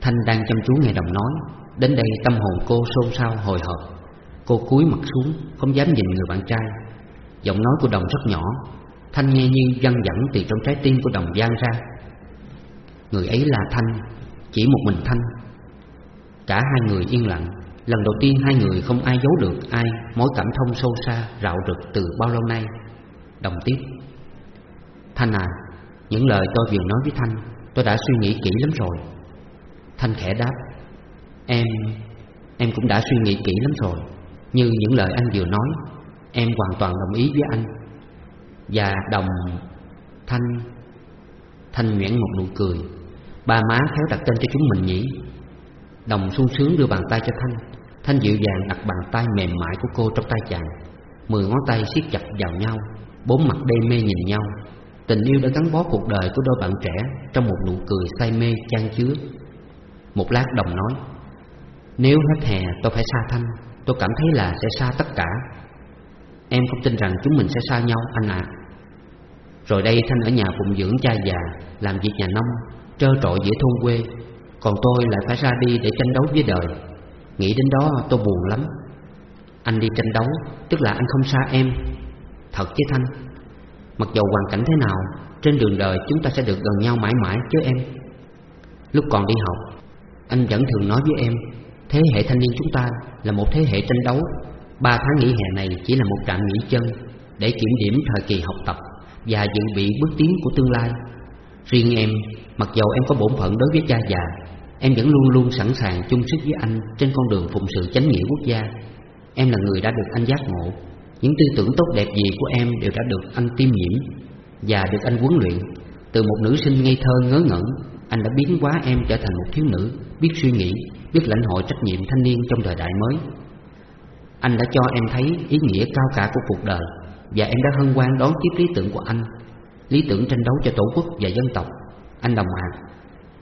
Thanh đang chăm chú nghe đồng nói, Đến đây tâm hồn cô xôn xao hồi hộp. Cô cúi mặt xuống, Không dám nhìn người bạn trai. Giọng nói của đồng rất nhỏ Thanh nghe như văng dẫn từ trong trái tim của đồng gian ra. Người ấy là Thanh, Chỉ một mình Thanh. Cả hai người yên lặng. Lần đầu tiên hai người không ai giấu được, ai Mối cảm thông sâu xa, rạo rực từ bao lâu nay. Đồng tiếp. Thanh à Những lời tôi vừa nói với Thanh, Tôi đã suy nghĩ kỹ lắm rồi. Thanh khẽ đáp. Em Em cũng đã suy nghĩ kỹ lắm rồi. Như những lời anh vừa nói, Em hoàn toàn đồng ý với anh. Và đồng Thanh Thanh nhoẻn một nụ cười. Ba má khéo đặt tên cho chúng mình nhỉ? Đồng sung sướng đưa bàn tay cho Thanh. Thanh dịu dàng đặt bàn tay mềm mại của cô trong tay chàng. Mười ngón tay siết chặt vào nhau, Bốn mặt đê mê nhìn nhau. Tình yêu đã gắn bó cuộc đời của đôi bạn trẻ Trong một nụ cười say mê chan chứa. Một lát đồng nói, Nếu hết hè tôi phải xa Thanh, Tôi cảm thấy là sẽ xa tất cả. Em không tin rằng chúng mình sẽ xa nhau, anh ạ. Rồi đây Thanh ở nhà phụng dưỡng cha già, Làm việc nhà nông, Trơ trội giữa thôn quê. Còn tôi lại phải ra đi để tranh đấu với đời. Nghĩ đến đó tôi buồn lắm. Anh đi tranh đấu, Tức là anh không xa em. Thật chứ Thanh? Mặc dầu hoàn cảnh thế nào, Trên đường đời chúng ta sẽ được gần nhau mãi mãi chứ em. Lúc còn đi học, Anh vẫn thường nói với em, Thế hệ thanh niên chúng ta là một thế hệ tranh đấu. Ba tháng nghỉ hè này chỉ là một trạm nghỉ chân Để kiểm điểm thời kỳ học tập. Và dự bị bước tiến của tương lai. Riêng em, mặc dầu em có bổn phận đối với cha già Em vẫn luôn luôn sẵn sàng chung sức với anh Trên con đường phụng sự chánh nghĩa quốc gia. Em là người đã được anh giác ngộ. Những tư tưởng tốt đẹp gì của em đều đã được anh tiêm nhiễm Và được anh huấn luyện. Từ một nữ sinh ngây thơ ngớ ngẩn Anh đã biến hóa em trở thành một thiếu nữ Biết suy nghĩ, biết lãnh hội trách nhiệm thanh niên trong thời đại mới. Anh đã cho em thấy ý nghĩa cao cả của cuộc đời. Và em đã hân hoan đón tiếp lý tưởng của anh, Lý tưởng tranh đấu cho tổ quốc và dân tộc. Anh đồng ạ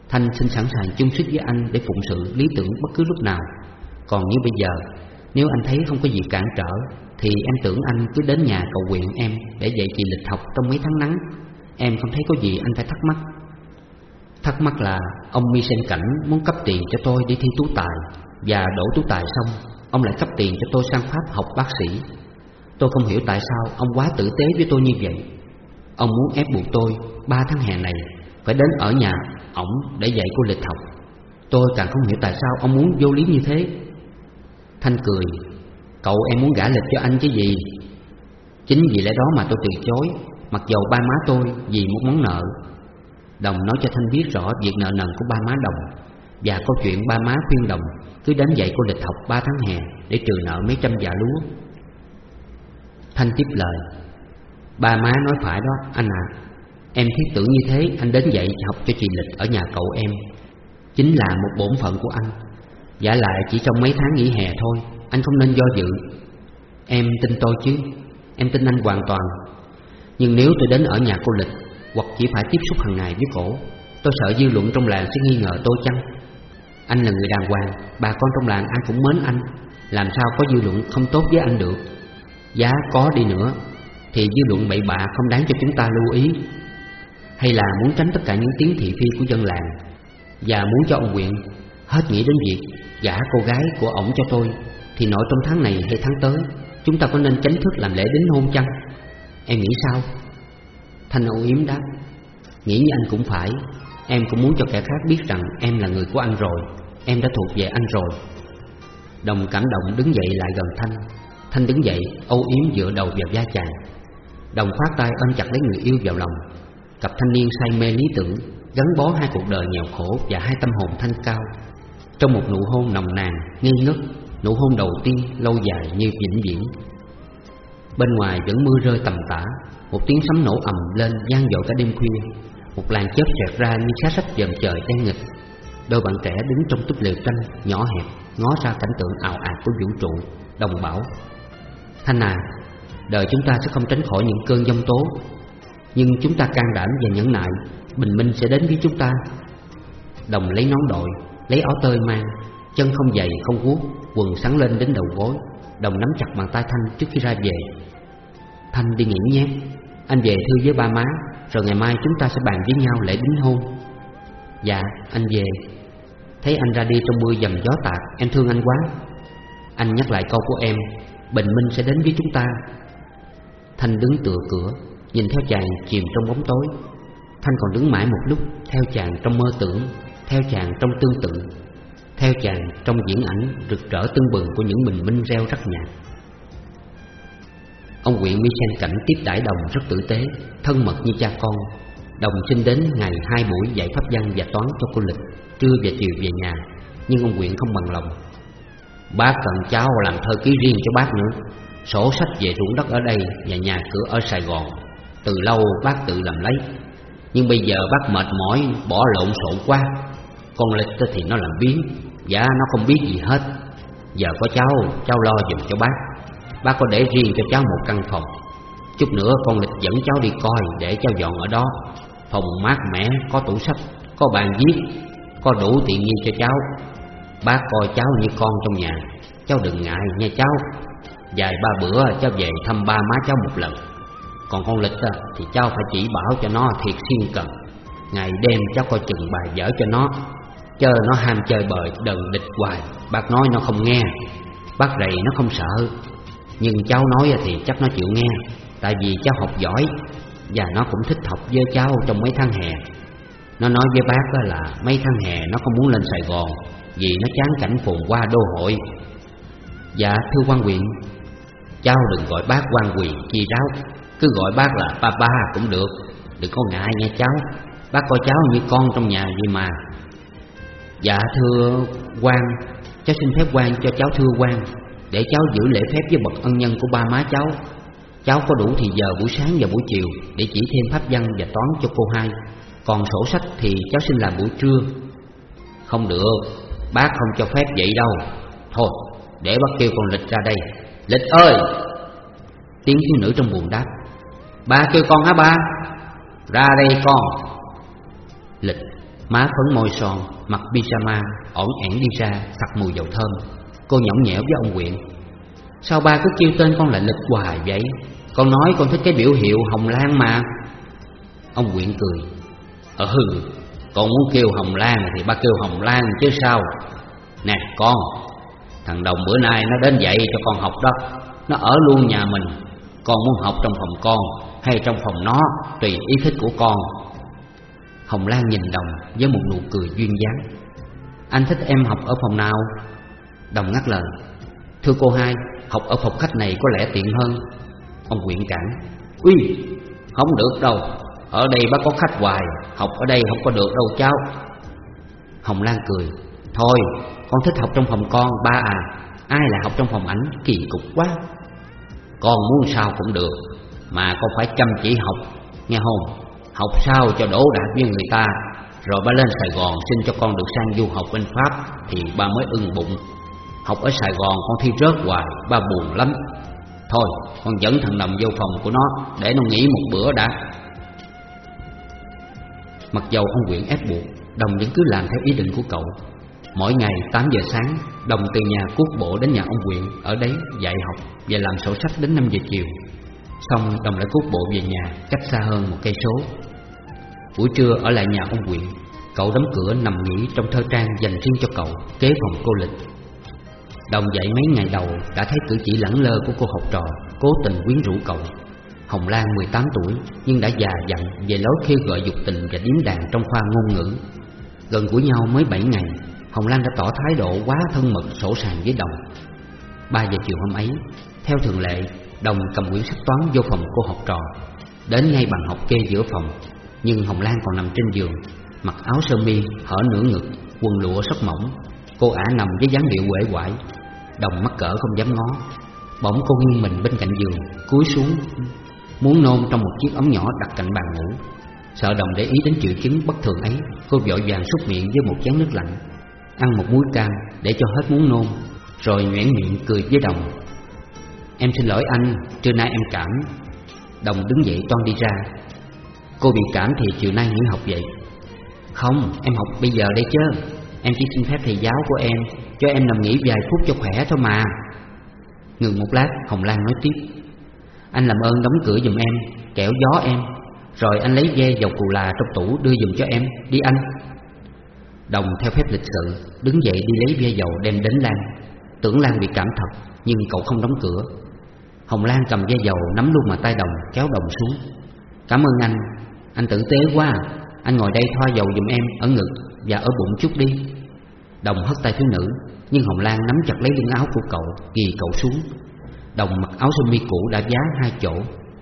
Thanh xin sẵn sàng chung sức với anh để phụng sự lý tưởng bất cứ lúc nào. Còn như bây giờ, Nếu anh thấy không có gì cản trở, Thì em tưởng anh cứ đến nhà cầu nguyện em Để dạy chị lịch học trong mấy tháng nắng. Em không thấy có gì anh phải thắc mắc. Thắc mắc là ông Mi Sen Cảnh muốn cấp tiền cho tôi đi thi tú tài, Và đổ tú tài xong, Ông lại cấp tiền cho tôi sang Pháp học bác sĩ. Tôi không hiểu tại sao ông quá tử tế với tôi như vậy. Ông muốn ép buộc tôi, ba tháng hè này, Phải đến ở nhà ổng để dạy cô lịch học. Tôi càng không hiểu tại sao ông muốn vô lý như thế. Thanh cười, Cậu em muốn gả lịch cho anh chứ gì? Chính vì lẽ đó mà tôi từ chối, Mặc dầu ba má tôi vì một món nợ. Đồng nói cho Thanh biết rõ việc nợ nần của ba má Đồng, Và câu chuyện ba má khuyên Đồng Cứ đến dạy cô lịch học ba tháng hè Để trừ nợ mấy trăm già lúa. Thanh tiếp lời. Ba má nói phải đó anh ạ. À, Em thiết tưởng như thế anh đến dạy học cho chị Lịch ở nhà cậu em. Chính là một bổn phận của anh. Giả lại chỉ trong mấy tháng nghỉ hè thôi Anh không nên do dự. Em tin tôi chứ Em tin anh hoàn toàn. Nhưng nếu tôi đến ở nhà cô Lịch Hoặc chỉ phải tiếp xúc hàng ngày với cổ Tôi sợ dư luận trong làng sẽ nghi ngờ tôi chăng? Anh là người đàng hoàng Bà con trong làng ai cũng mến anh. Làm sao có dư luận không tốt với anh được? Giá có đi nữa, Thì dư luận bậy bạ không đáng cho chúng ta lưu ý. Hay là muốn tránh tất cả những tiếng thị phi của dân làng, Và muốn cho ông quyện hết nghĩ đến việc gả cô gái của ổng cho tôi, Thì nội trong tháng này hay tháng tới, Chúng ta có nên tránh thức làm lễ đính hôn chăng? Em nghĩ sao? Thanh âu yếm đáp, Nghĩ như anh cũng phải. Em cũng muốn cho kẻ khác biết rằng em là người của anh rồi, Em đã thuộc về anh rồi. Đồng cảm động đứng dậy lại gần Thanh. Thanh đứng dậy âu yếm dựa đầu vào da chàng. Đồng khoát tay ôm chặt lấy người yêu vào lòng. Cặp thanh niên say mê lý tưởng Gắn bó hai cuộc đời nghèo khổ Và hai tâm hồn thanh cao. Trong một nụ hôn nồng nàn, nghi ngất Nụ hôn đầu tiên lâu dài như vĩnh viễn. Bên ngoài vẫn mưa rơi tầm tã Một tiếng sấm nổ ầm lên gian dội cả đêm khuya. Một làn chớp xẹt ra như xá sách dầm trời đen nghịch. Đôi bạn trẻ đứng trong túp lều tranh nhỏ hẹp Ngó ra cảnh tượng ảo ạt của vũ trụ Đồng bảo Thanh à Đời chúng ta sẽ không tránh khỏi những cơn giông tố. Nhưng chúng ta can đảm và nhẫn nại, Bình minh sẽ đến với chúng ta. Đồng lấy nón đội, Lấy áo tơi mang, Chân không giày không guốc, Quần sắn lên đến đầu gối, Đồng nắm chặt bàn tay Thanh trước khi ra về. Thanh đi nghỉ nhé, Anh về thư với ba má, Rồi ngày mai chúng ta sẽ bàn với nhau lễ đính hôn. Dạ anh về. Thấy anh ra đi trong mưa dầm gió tạt, Em thương anh quá. Anh nhắc lại câu của em Bình minh sẽ đến với chúng ta. Thanh đứng tựa cửa, Nhìn theo chàng chìm trong bóng tối. Thanh còn đứng mãi một lúc, Theo chàng trong mơ tưởng, Theo chàng trong tương tự Theo chàng trong diễn ảnh rực rỡ tưng bừng Của những bình minh reo rắc nhạc. Ông huyện Michel Cảnh tiếp đãi Đồng rất tử tế, Thân mật như cha con. Đồng xin đến ngày hai buổi dạy pháp văn và toán cho cô Lịch, Trưa và chiều về nhà, Nhưng ông Nguyễn không bằng lòng. Bác cần cháu làm thơ ký riêng cho bác nữa. Sổ sách về ruộng đất ở đây Và nhà cửa ở Sài Gòn Từ lâu bác tự làm lấy. Nhưng bây giờ bác mệt mỏi Bỏ lộn xộn quá. Con Lịch thì nó làm biến Dạ nó không biết gì hết. Giờ có cháu, cháu lo dùm cho bác. Bác có để riêng cho cháu một căn phòng. Chút nữa con Lịch dẫn cháu đi coi Để cháu dọn ở đó. Phòng mát mẻ, có tủ sách Có bàn viết Có đủ tiện nghi cho cháu. Bác coi cháu như con trong nhà. Cháu đừng ngại nha cháu. Vài ba bữa cháu về thăm ba má cháu một lần. Còn con Lịch à, thì cháu phải chỉ bảo cho nó thiệt siêng cần. Ngày đêm cháu coi chừng bài vở cho nó. Chơi nó ham chơi bời đần địch hoài. Bác nói nó không nghe. Bác rầy nó không sợ. Nhưng cháu nói thì chắc nó chịu nghe. Tại vì cháu học giỏi, Và nó cũng thích học với cháu trong mấy tháng hè. Nó nói với bác là mấy tháng hè nó không muốn lên Sài Gòn. Vì nó chán cảnh phồn qua đô hội. Dạ thưa quan huyện Cháu đừng gọi bác quan quyền chi ráo Cứ gọi bác là ba ba cũng được. Đừng có ngại nghe cháu, Bác coi cháu như con trong nhà vậy mà. Dạ thưa quan, Cháu xin phép quan cho cháu thưa quan, Để cháu giữ lễ phép với bậc ân nhân của ba má cháu. Cháu có đủ thì giờ buổi sáng và buổi chiều Để chỉ thêm pháp văn và toán cho cô hai. Còn sổ sách thì cháu xin làm buổi trưa. Không được. Bác không cho phép vậy đâu. Thôi, để bác kêu con Lịch ra đây. Lịch ơi! Tiếng thiếu nữ trong buồn đáp. Ba kêu con hả ba? Ra đây con. Lịch, Má phấn môi son, Mặc pyjama, ổn ẻn đi ra, Sặc mùi dầu thơm. Cô nhõng nhẽo với ông quyện. Sao ba cứ kêu tên con là Lịch hoài vậy? Con nói con thích cái biểu hiệu Hồng Lan mà. Ông quyện cười. Ờ hừ con muốn kêu Hồng Lan thì ba kêu Hồng Lan chứ sao? Nè, con, Thằng Đồng bữa nay nó đến dạy cho con học đó. Nó ở luôn nhà mình. Con muốn học trong phòng con Hay trong phòng nó, Tùy ý thích của con. Hồng Lan nhìn Đồng với một nụ cười duyên dáng. Anh thích em học ở phòng nào? Đồng ngắt lời. Thưa cô hai, Học ở phòng khách này có lẽ tiện hơn. Ông quyện cản Uy, Không được đâu. Ở đây bác có khách hoài. Học ở đây không có được đâu, cháu. Hồng Lan cười, Thôi, con thích học trong phòng con, ba à. Ai lại học trong phòng ảnh? Kỳ cục quá. Con muốn sao cũng được, Mà con phải chăm chỉ học. Nghe không Học sao cho đổ đạt với người ta. Rồi ba lên Sài Gòn xin cho con được sang du học bên Pháp, Thì ba mới ưng bụng. Học ở Sài Gòn con thi rớt hoài, Ba buồn lắm. Thôi, con dẫn thằng Nằm vô phòng của nó, Để nó nghỉ một bữa đã. Mặc dầu ông quyện ép buộc, Đồng vẫn cứ làm theo ý định của cậu. Mỗi ngày 8 giờ sáng, Đồng từ nhà cuốc bộ đến nhà ông quyện Ở đấy dạy học và làm sổ sách đến 5 giờ chiều. Xong, Đồng lại cuốc bộ về nhà, Cách xa hơn một cây số. Buổi trưa ở lại nhà ông quyện Cậu đóng cửa nằm nghỉ trong thơ trang dành riêng cho cậu, Kế phòng cô lịch. Đồng dạy mấy ngày đầu, đã thấy cử chỉ lẳng lơ của cô học trò, Cố tình quyến rũ cậu. Hồng Lan 18 tuổi, nhưng đã già dặn về lối khiêu gợi dục tình và điếm đàn trong khoa ngôn ngữ. Gần của nhau mới 7 ngày, Hồng Lan đã tỏ thái độ quá thân mật, sổ sàng với Đồng. Ba giờ chiều hôm ấy, Theo thường lệ, Đồng cầm quyển sách toán vô phòng cô học trò, Đến ngay bàn học kê giữa phòng. Nhưng Hồng Lan còn nằm trên giường, Mặc áo sơ mi, hở nửa ngực, Quần lụa rất mỏng. Cô ả nằm với dáng điệu uể quải Đồng mắc cỡ không dám ngó. Bỗng cô nghiêng mình bên cạnh giường, Cúi xuống. Muốn nôn trong một chiếc ống nhỏ đặt cạnh bàn ngủ. Sợ đồng để ý đến triệu chứng bất thường ấy Cô vội vàng xúc miệng với một chén nước lạnh Ăn một muối cam để cho hết muốn nôn Rồi nhoẻn miệng cười với đồng. Em xin lỗi anh, trưa nay em cảm. Đồng đứng dậy toan đi ra. Cô bị cảm thì chiều nay nghỉ học vậy. Không, em học bây giờ đây chứ. Em chỉ xin phép thầy giáo của em Cho em nằm nghỉ vài phút cho khỏe thôi mà. Ngừng một lát Hồng Lan nói tiếp. Anh làm ơn đóng cửa giùm em, Kẻo gió em. Rồi anh lấy ve dầu cù là trong tủ đưa giùm cho em. Đi anh. Đồng theo phép lịch sự, Đứng dậy đi lấy ve dầu đem đến Lan. Tưởng Lan bị cảm thật, Nhưng cậu không đóng cửa. Hồng Lan cầm ve dầu nắm luôn mà tay Đồng, Kéo Đồng xuống. Cảm ơn anh Anh tử tế quá à. Anh ngồi đây thoa dầu giùm em ở ngực Và ở bụng chút đi. Đồng hất tay thiếu nữ, Nhưng Hồng Lan nắm chặt lấy lưng áo của cậu, Ghi cậu xuống. Đồng mặc áo sơ mi cũ đã giá hai chỗ,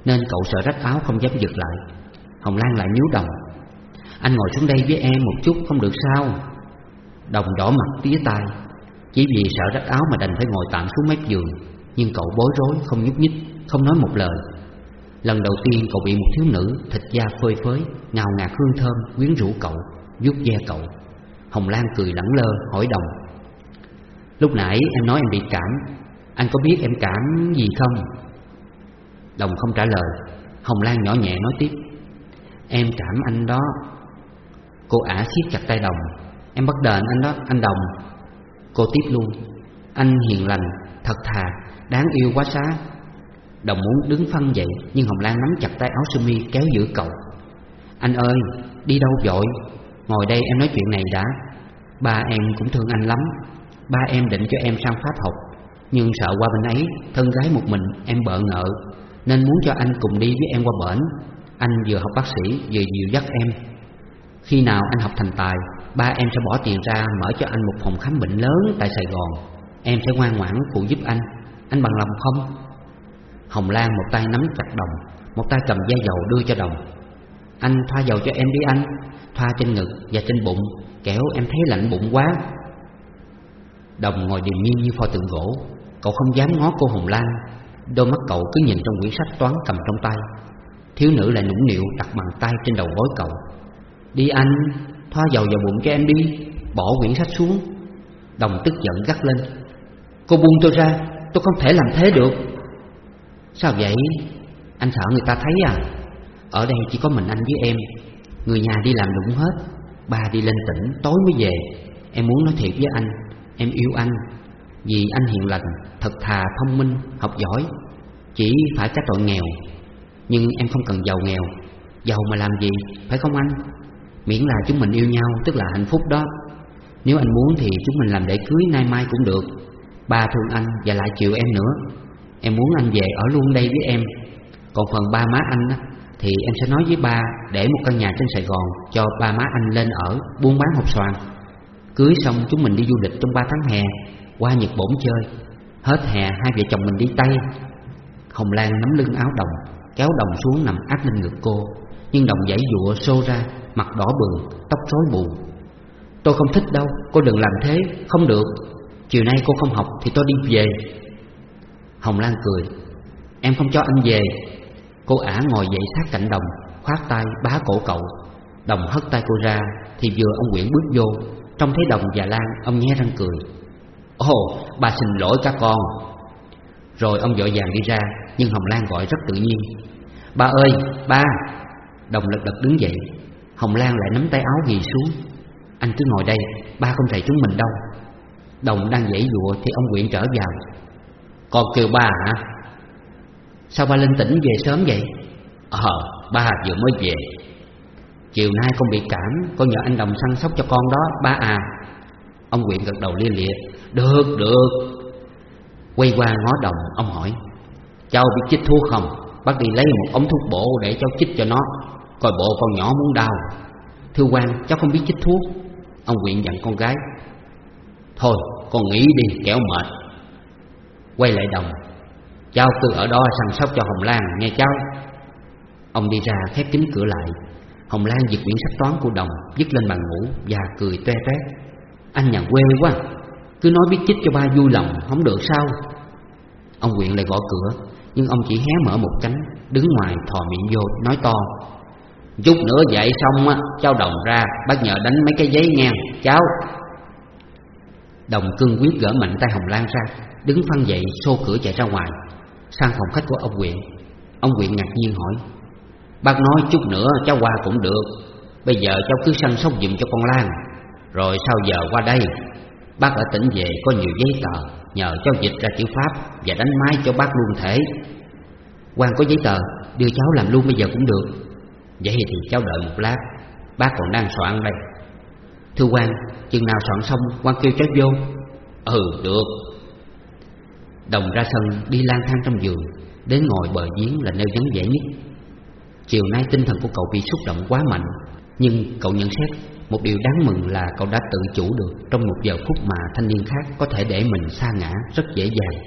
Nên cậu sợ rách áo không dám giật lại. Hồng Lan lại nhíu Đồng Anh ngồi xuống đây với em một chút không được sao? Đồng đỏ mặt tía tai. Chỉ vì sợ rách áo mà đành phải ngồi tạm xuống mép giường, Nhưng cậu bối rối, không nhúc nhích, Không nói một lời. Lần đầu tiên cậu bị một thiếu nữ thịt da phơi phới, Ngào ngạt hương thơm quyến rũ cậu, vuốt ve cậu. Hồng Lan cười lẳng lơ, hỏi Đồng. Lúc nãy em nói em bị cảm anh có biết em cảm gì không? Đồng không trả lời. Hồng Lan nhỏ nhẹ nói tiếp. Em cảm anh đó. Cô ả siết chặt tay Đồng. Em bắt đền anh đó, anh Đồng. Cô tiếp luôn. Anh hiền lành, thật thà, đáng yêu quá xá. Đồng muốn đứng phân dậy Nhưng Hồng Lan nắm chặt tay áo sơ mi kéo giữ cậu. Anh ơi, đi đâu vội? Ngồi đây em nói chuyện này đã. Ba em cũng thương anh lắm. Ba em định cho em sang Pháp học. Nhưng sợ qua bên ấy, Thân gái một mình em bợ ngợ, Nên muốn cho anh cùng đi với em qua bển. Anh vừa học bác sĩ, vừa dìu dắt em. Khi nào anh học thành tài, Ba em sẽ bỏ tiền ra mở cho anh một phòng khám bệnh lớn tại Sài Gòn. Em sẽ ngoan ngoãn phụ giúp anh. Anh bằng lòng không? Hồng Lan một tay nắm chặt đồng, Một tay cầm da dầu đưa cho đồng. Anh thoa dầu cho em đi anh, Thoa trên ngực và trên bụng Kẻo em thấy lạnh bụng quá. Đồng ngồi điềm nhiên như pho tượng gỗ. Cậu không dám ngó cô Hồng Lan. Đôi mắt cậu cứ nhìn trong quyển sách toán cầm trong tay. Thiếu nữ lại nũng nịu đặt bàn tay trên đầu gối cậu. Đi anh, thoa dầu vào bụng cho em đi Bỏ quyển sách xuống. Đồng tức giận gắt lên. Cô buông tôi ra, tôi không thể làm thế được. Sao vậy? Anh sợ người ta thấy à? Ở đây chỉ có mình anh với em. Người nhà đi làm đúng hết. Ba đi lên tỉnh tối mới về. Em muốn nói thiệt với anh. Em yêu anh. Vì anh hiền lành, thật thà, thông minh, học giỏi. Chỉ phải trách tội nghèo Nhưng em không cần giàu nghèo. Giàu mà làm gì, phải không anh? Miễn là chúng mình yêu nhau tức là hạnh phúc đó. Nếu anh muốn thì chúng mình làm để cưới nay mai cũng được. Ba thương anh và lại chịu em nữa. Em muốn anh về ở luôn đây với em. Còn phần ba má anh Thì em sẽ nói với ba Để một căn nhà trên Sài Gòn Cho ba má anh lên ở buôn bán hộp xoàn. Cưới xong chúng mình đi du lịch trong ba tháng hè. Qua Nhật Bổn chơi. Hết hè hai vợ chồng mình đi Tây. Hồng Lan nắm lưng áo đồng Kéo đồng xuống nằm áp lên ngực cô. Nhưng đồng giãy dụa xô ra Mặt đỏ bừng, tóc rối bù. Tôi không thích đâu, cô đừng làm thế Không được. Chiều nay cô không học thì tôi đi về. Hồng Lan cười Em không cho anh về. Cô ả ngồi dậy sát cạnh đồng Khoát tay bá cổ cậu. Đồng hất tay cô ra Thì vừa ông Nguyễn bước vô. Trông thấy Đồng và Lan Ông nhe răng cười. Ồ, bà xin lỗi các con. Rồi ông vội vàng đi ra, Nhưng Hồng Lan gọi rất tự nhiên. Ba ơi, ba. Đồng lật đật đứng dậy. Hồng Lan lại nắm tay áo ghi xuống. Anh cứ ngồi đây, Ba không thầy chúng mình đâu. Đồng đang dãy dụa thì ông Quyện trở vào. Con kêu ba hả? Sao ba lên tỉnh về sớm vậy? Ờ ba vừa mới về. Chiều nay con bị cảm, Con nhờ anh Đồng săn sóc cho con đó, ba à. Ông Quyện gật đầu lia lịa. Được được. Quay qua ngó Đồng, ông hỏi, Cháu biết chích thuốc không? Bác đi lấy một ống thuốc bổ để cháu chích cho nó, Coi bộ con nhỏ muốn đau. Thưa quan, cháu không biết chích thuốc. Ông Quyện dặn con gái, Thôi, con nghỉ đi kéo mệt. Quay lại đồng, Cháu cứ ở đó săn sóc cho Hồng Lan, nghe cháu. Ông đi ra khép kín cửa lại. Hồng Lan giật quyển sách toán của đồng Dứt lên bàn ngủ và cười toe toét. Anh nhà quê quá. Cứ nói biết chích cho ba vui lòng, Không được sao? Ông Quyện lại gõ cửa, Nhưng ông chỉ hé mở một cánh, Đứng ngoài thò miệng vô, nói to. Chút nữa dậy xong á, Cháu Đồng ra, bác nhờ đánh mấy cái giấy ngang Cháu. Đồng cương quyết gỡ mạnh tay Hồng Lan ra, Đứng phăng dậy, xô cửa chạy ra ngoài. Sang phòng khách của ông Quyện Ông Quyện ngạc nhiên hỏi, Bác nói chút nữa, cháu qua cũng được. Bây giờ cháu cứ săn sóc giùm cho con Lan. Rồi sau giờ qua đây? Bác ở tỉnh về, có nhiều giấy tờ, Nhờ cháu dịch ra chữ Pháp Và đánh máy cho bác luôn thể. Quan có giấy tờ, Đưa cháu làm luôn bây giờ cũng được. Vậy thì cháu đợi một lát, Bác còn đang soạn đây. Thưa quan Chừng nào soạn xong quan kêu cháu vô. Ừ được. Đồng ra sân, đi lang thang trong giường, Đến ngồi bờ giếng là nơi vắng vẻ nhất. Chiều nay tinh thần của cậu bị xúc động quá mạnh, Nhưng cậu nhận xét một điều đáng mừng là cậu đã tự chủ được Trong một giờ phút mà thanh niên khác Có thể để mình xa ngã rất dễ dàng.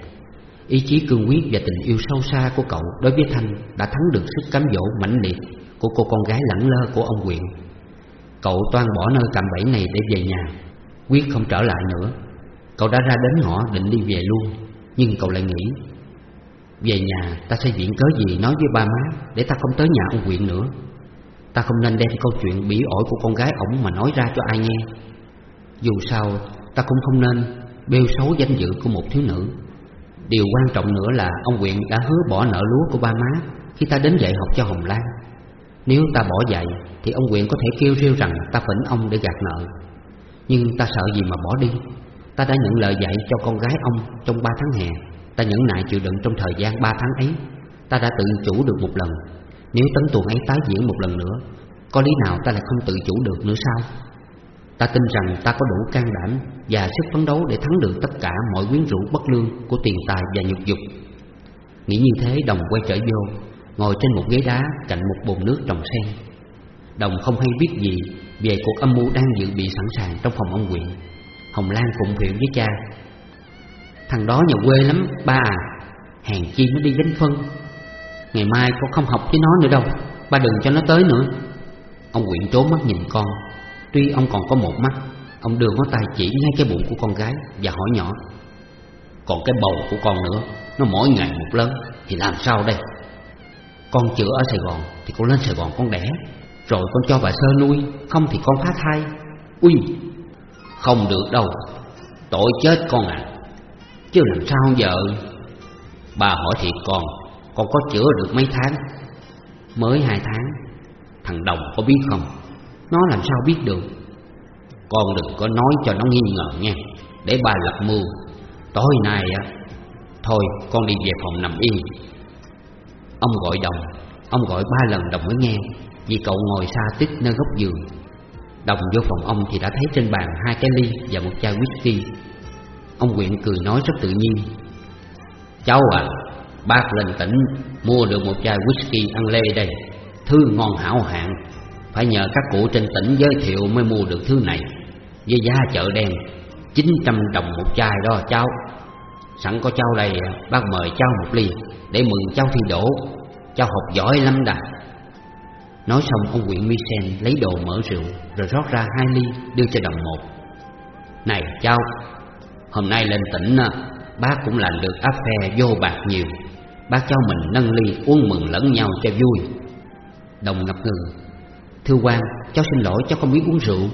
Ý chí cương quyết và tình yêu sâu xa của cậu Đối với Thanh đã thắng được sức cám dỗ mãnh liệt Của cô con gái lẳng lơ của ông Quyện Cậu toan bỏ nơi cạm bẫy này để về nhà, Quyết không trở lại nữa. Cậu đã ra đến ngõ định đi về luôn, Nhưng cậu lại nghĩ, Về nhà ta sẽ diễn cớ gì nói với ba má Để ta không tới nhà ông Quyện nữa? Ta không nên đem câu chuyện bỉ ổi của con gái ổng mà nói ra cho ai nghe. Dù sao, ta cũng không nên bêu xấu danh dự của một thiếu nữ. Điều quan trọng nữa là ông Quyện đã hứa bỏ nợ lúa của ba má Khi ta đến dạy học cho Hồng Lan. Nếu ta bỏ dạy, Thì ông Quyện có thể kêu rêu rằng ta phỉnh ông để gạt nợ. Nhưng ta sợ gì mà bỏ đi? Ta đã nhận lời dạy cho con gái ông trong ba tháng hè. Ta nhẫn nại chịu đựng trong thời gian ba tháng ấy. Ta đã tự chủ được một lần. Nếu tấn tuồng ấy tái diễn một lần nữa, Có lý nào ta lại không tự chủ được nữa sao? Ta tin rằng ta có đủ can đảm Và sức phấn đấu để thắng được tất cả mọi quyến rũ bất lương Của tiền tài và nhục dục. Nghĩ như thế, Đồng quay trở vô, Ngồi trên một ghế đá cạnh một bồn nước trồng sen. Đồng không hay biết gì Về cuộc âm mưu đang dự bị sẵn sàng trong phòng ông quyện Hồng Lan phụng phịu với cha. Thằng đó nhà quê lắm, ba à. Hèn chi nó đi gánh phân. Ngày mai con không học với nó nữa đâu. Ba đừng cho nó tới nữa. Ông quyện trốn mắt nhìn con. Tuy ông còn có một mắt, Ông đưa ngón tay chỉ ngay cái bụng của con gái Và hỏi nhỏ. Còn cái bầu của con nữa, Nó mỗi ngày một lớn, Thì làm sao đây? Con chữa ở Sài Gòn Thì con lên Sài Gòn con đẻ. Rồi con cho bà Sơ nuôi, Không thì con phá thai. Ui, Không được đâu. Tội chết con à. Chứ làm sao giờ? Bà hỏi thiệt con. Con có chữa được mấy tháng? Mới hai tháng. Thằng Đồng có biết không? Nó làm sao biết được? Con đừng có nói cho nó nghi ngờ nha. Để bà lập mưu, Tối nay á, Thôi, con đi về phòng nằm yên Ông gọi đồng, Ông gọi ba lần đồng mới nghe, Vì cậu ngồi xa tích nơi góc giường. Đồng vô phòng ông thì đã thấy trên bàn Hai cái ly và một chai whisky. Ông quyện cười nói rất tự nhiên. Cháu à Bác lên tỉnh, Mua được một chai whisky ăn lê đây. Thứ ngon hảo hạng. Phải nhờ các cụ trên tỉnh giới thiệu mới mua được thứ này. Với giá chợ đen 900 đồng một chai đó, cháu. Sẵn có cháu đây, Bác mời cháu một ly, Để mừng cháu thi đổ Cháu học giỏi lắm đà. Nói xong, ông quyện Misen lấy đồ mở rượu, Rồi rót ra hai ly, đưa cho đồng một. Này, cháu, Hôm nay lên tỉnh, Bác cũng làm được áp phe vô bạc nhiều. Bác cháu mình nâng ly uống mừng lẫn nhau cho vui. Đồng ngập ngừng Thưa quan, cháu xin lỗi, cháu không biết uống rượu.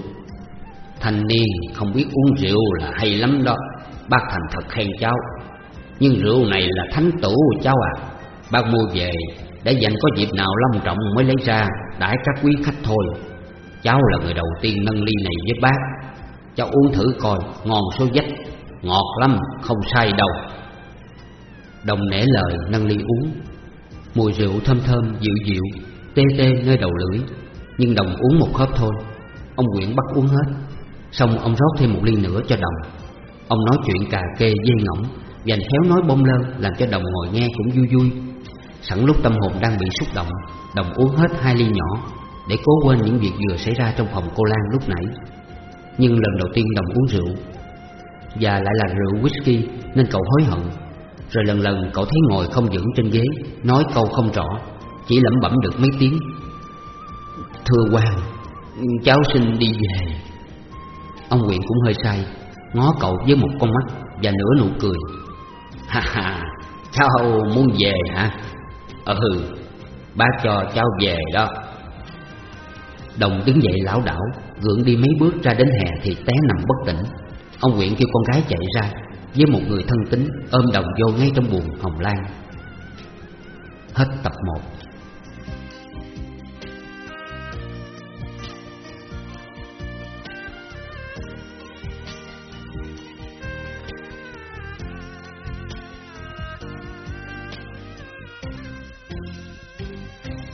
Thanh niên không biết uống rượu là hay lắm đó, Bác thành thật khen cháu. Nhưng rượu này là thánh tủ cháu à. Bác mua về, để dành có dịp nào long trọng mới lấy ra, Đãi các quý khách thôi. Cháu là người đầu tiên nâng ly này với bác. Cháu uống thử coi, Ngon số dách Ngọt lắm, không sai đâu. Đồng nể lời, nâng ly uống. Mùi rượu thơm thơm, dịu dịu, Tê tê nơi đầu lưỡi. Nhưng Đồng uống một hớp thôi, Ông nguyễn bắt uống hết. Xong ông rót thêm một ly nữa cho Đồng. Ông nói chuyện cà kê dây ngỗng Dành khéo nói bông lơ, Làm cho Đồng ngồi nghe cũng vui vui. Sẵn lúc tâm hồn đang bị xúc động, Đồng uống hết hai ly nhỏ, Để cố quên những việc vừa xảy ra trong phòng cô Lan lúc nãy. Nhưng lần đầu tiên Đồng uống rượu, Và lại là rượu whisky, Nên cậu hối hận. Rồi lần lần cậu thấy ngồi không vững trên ghế, Nói câu không rõ, Chỉ lẩm bẩm được mấy tiếng. Thưa quan Cháu xin đi về. Ông Nguyện cũng hơi say, Ngó cậu với một con mắt Và nửa nụ cười. Ha ha, Cháu muốn về hả? Ờ ừ Ba cho cháu về đó. Đồng đứng dậy lão đảo, Gượng đi mấy bước ra đến hè thì té nằm bất tỉnh. Ông Nguyễn kêu con gái chạy ra với một người thân tính Ôm đồng vô ngay trong buồng hồng lan. Hết tập 1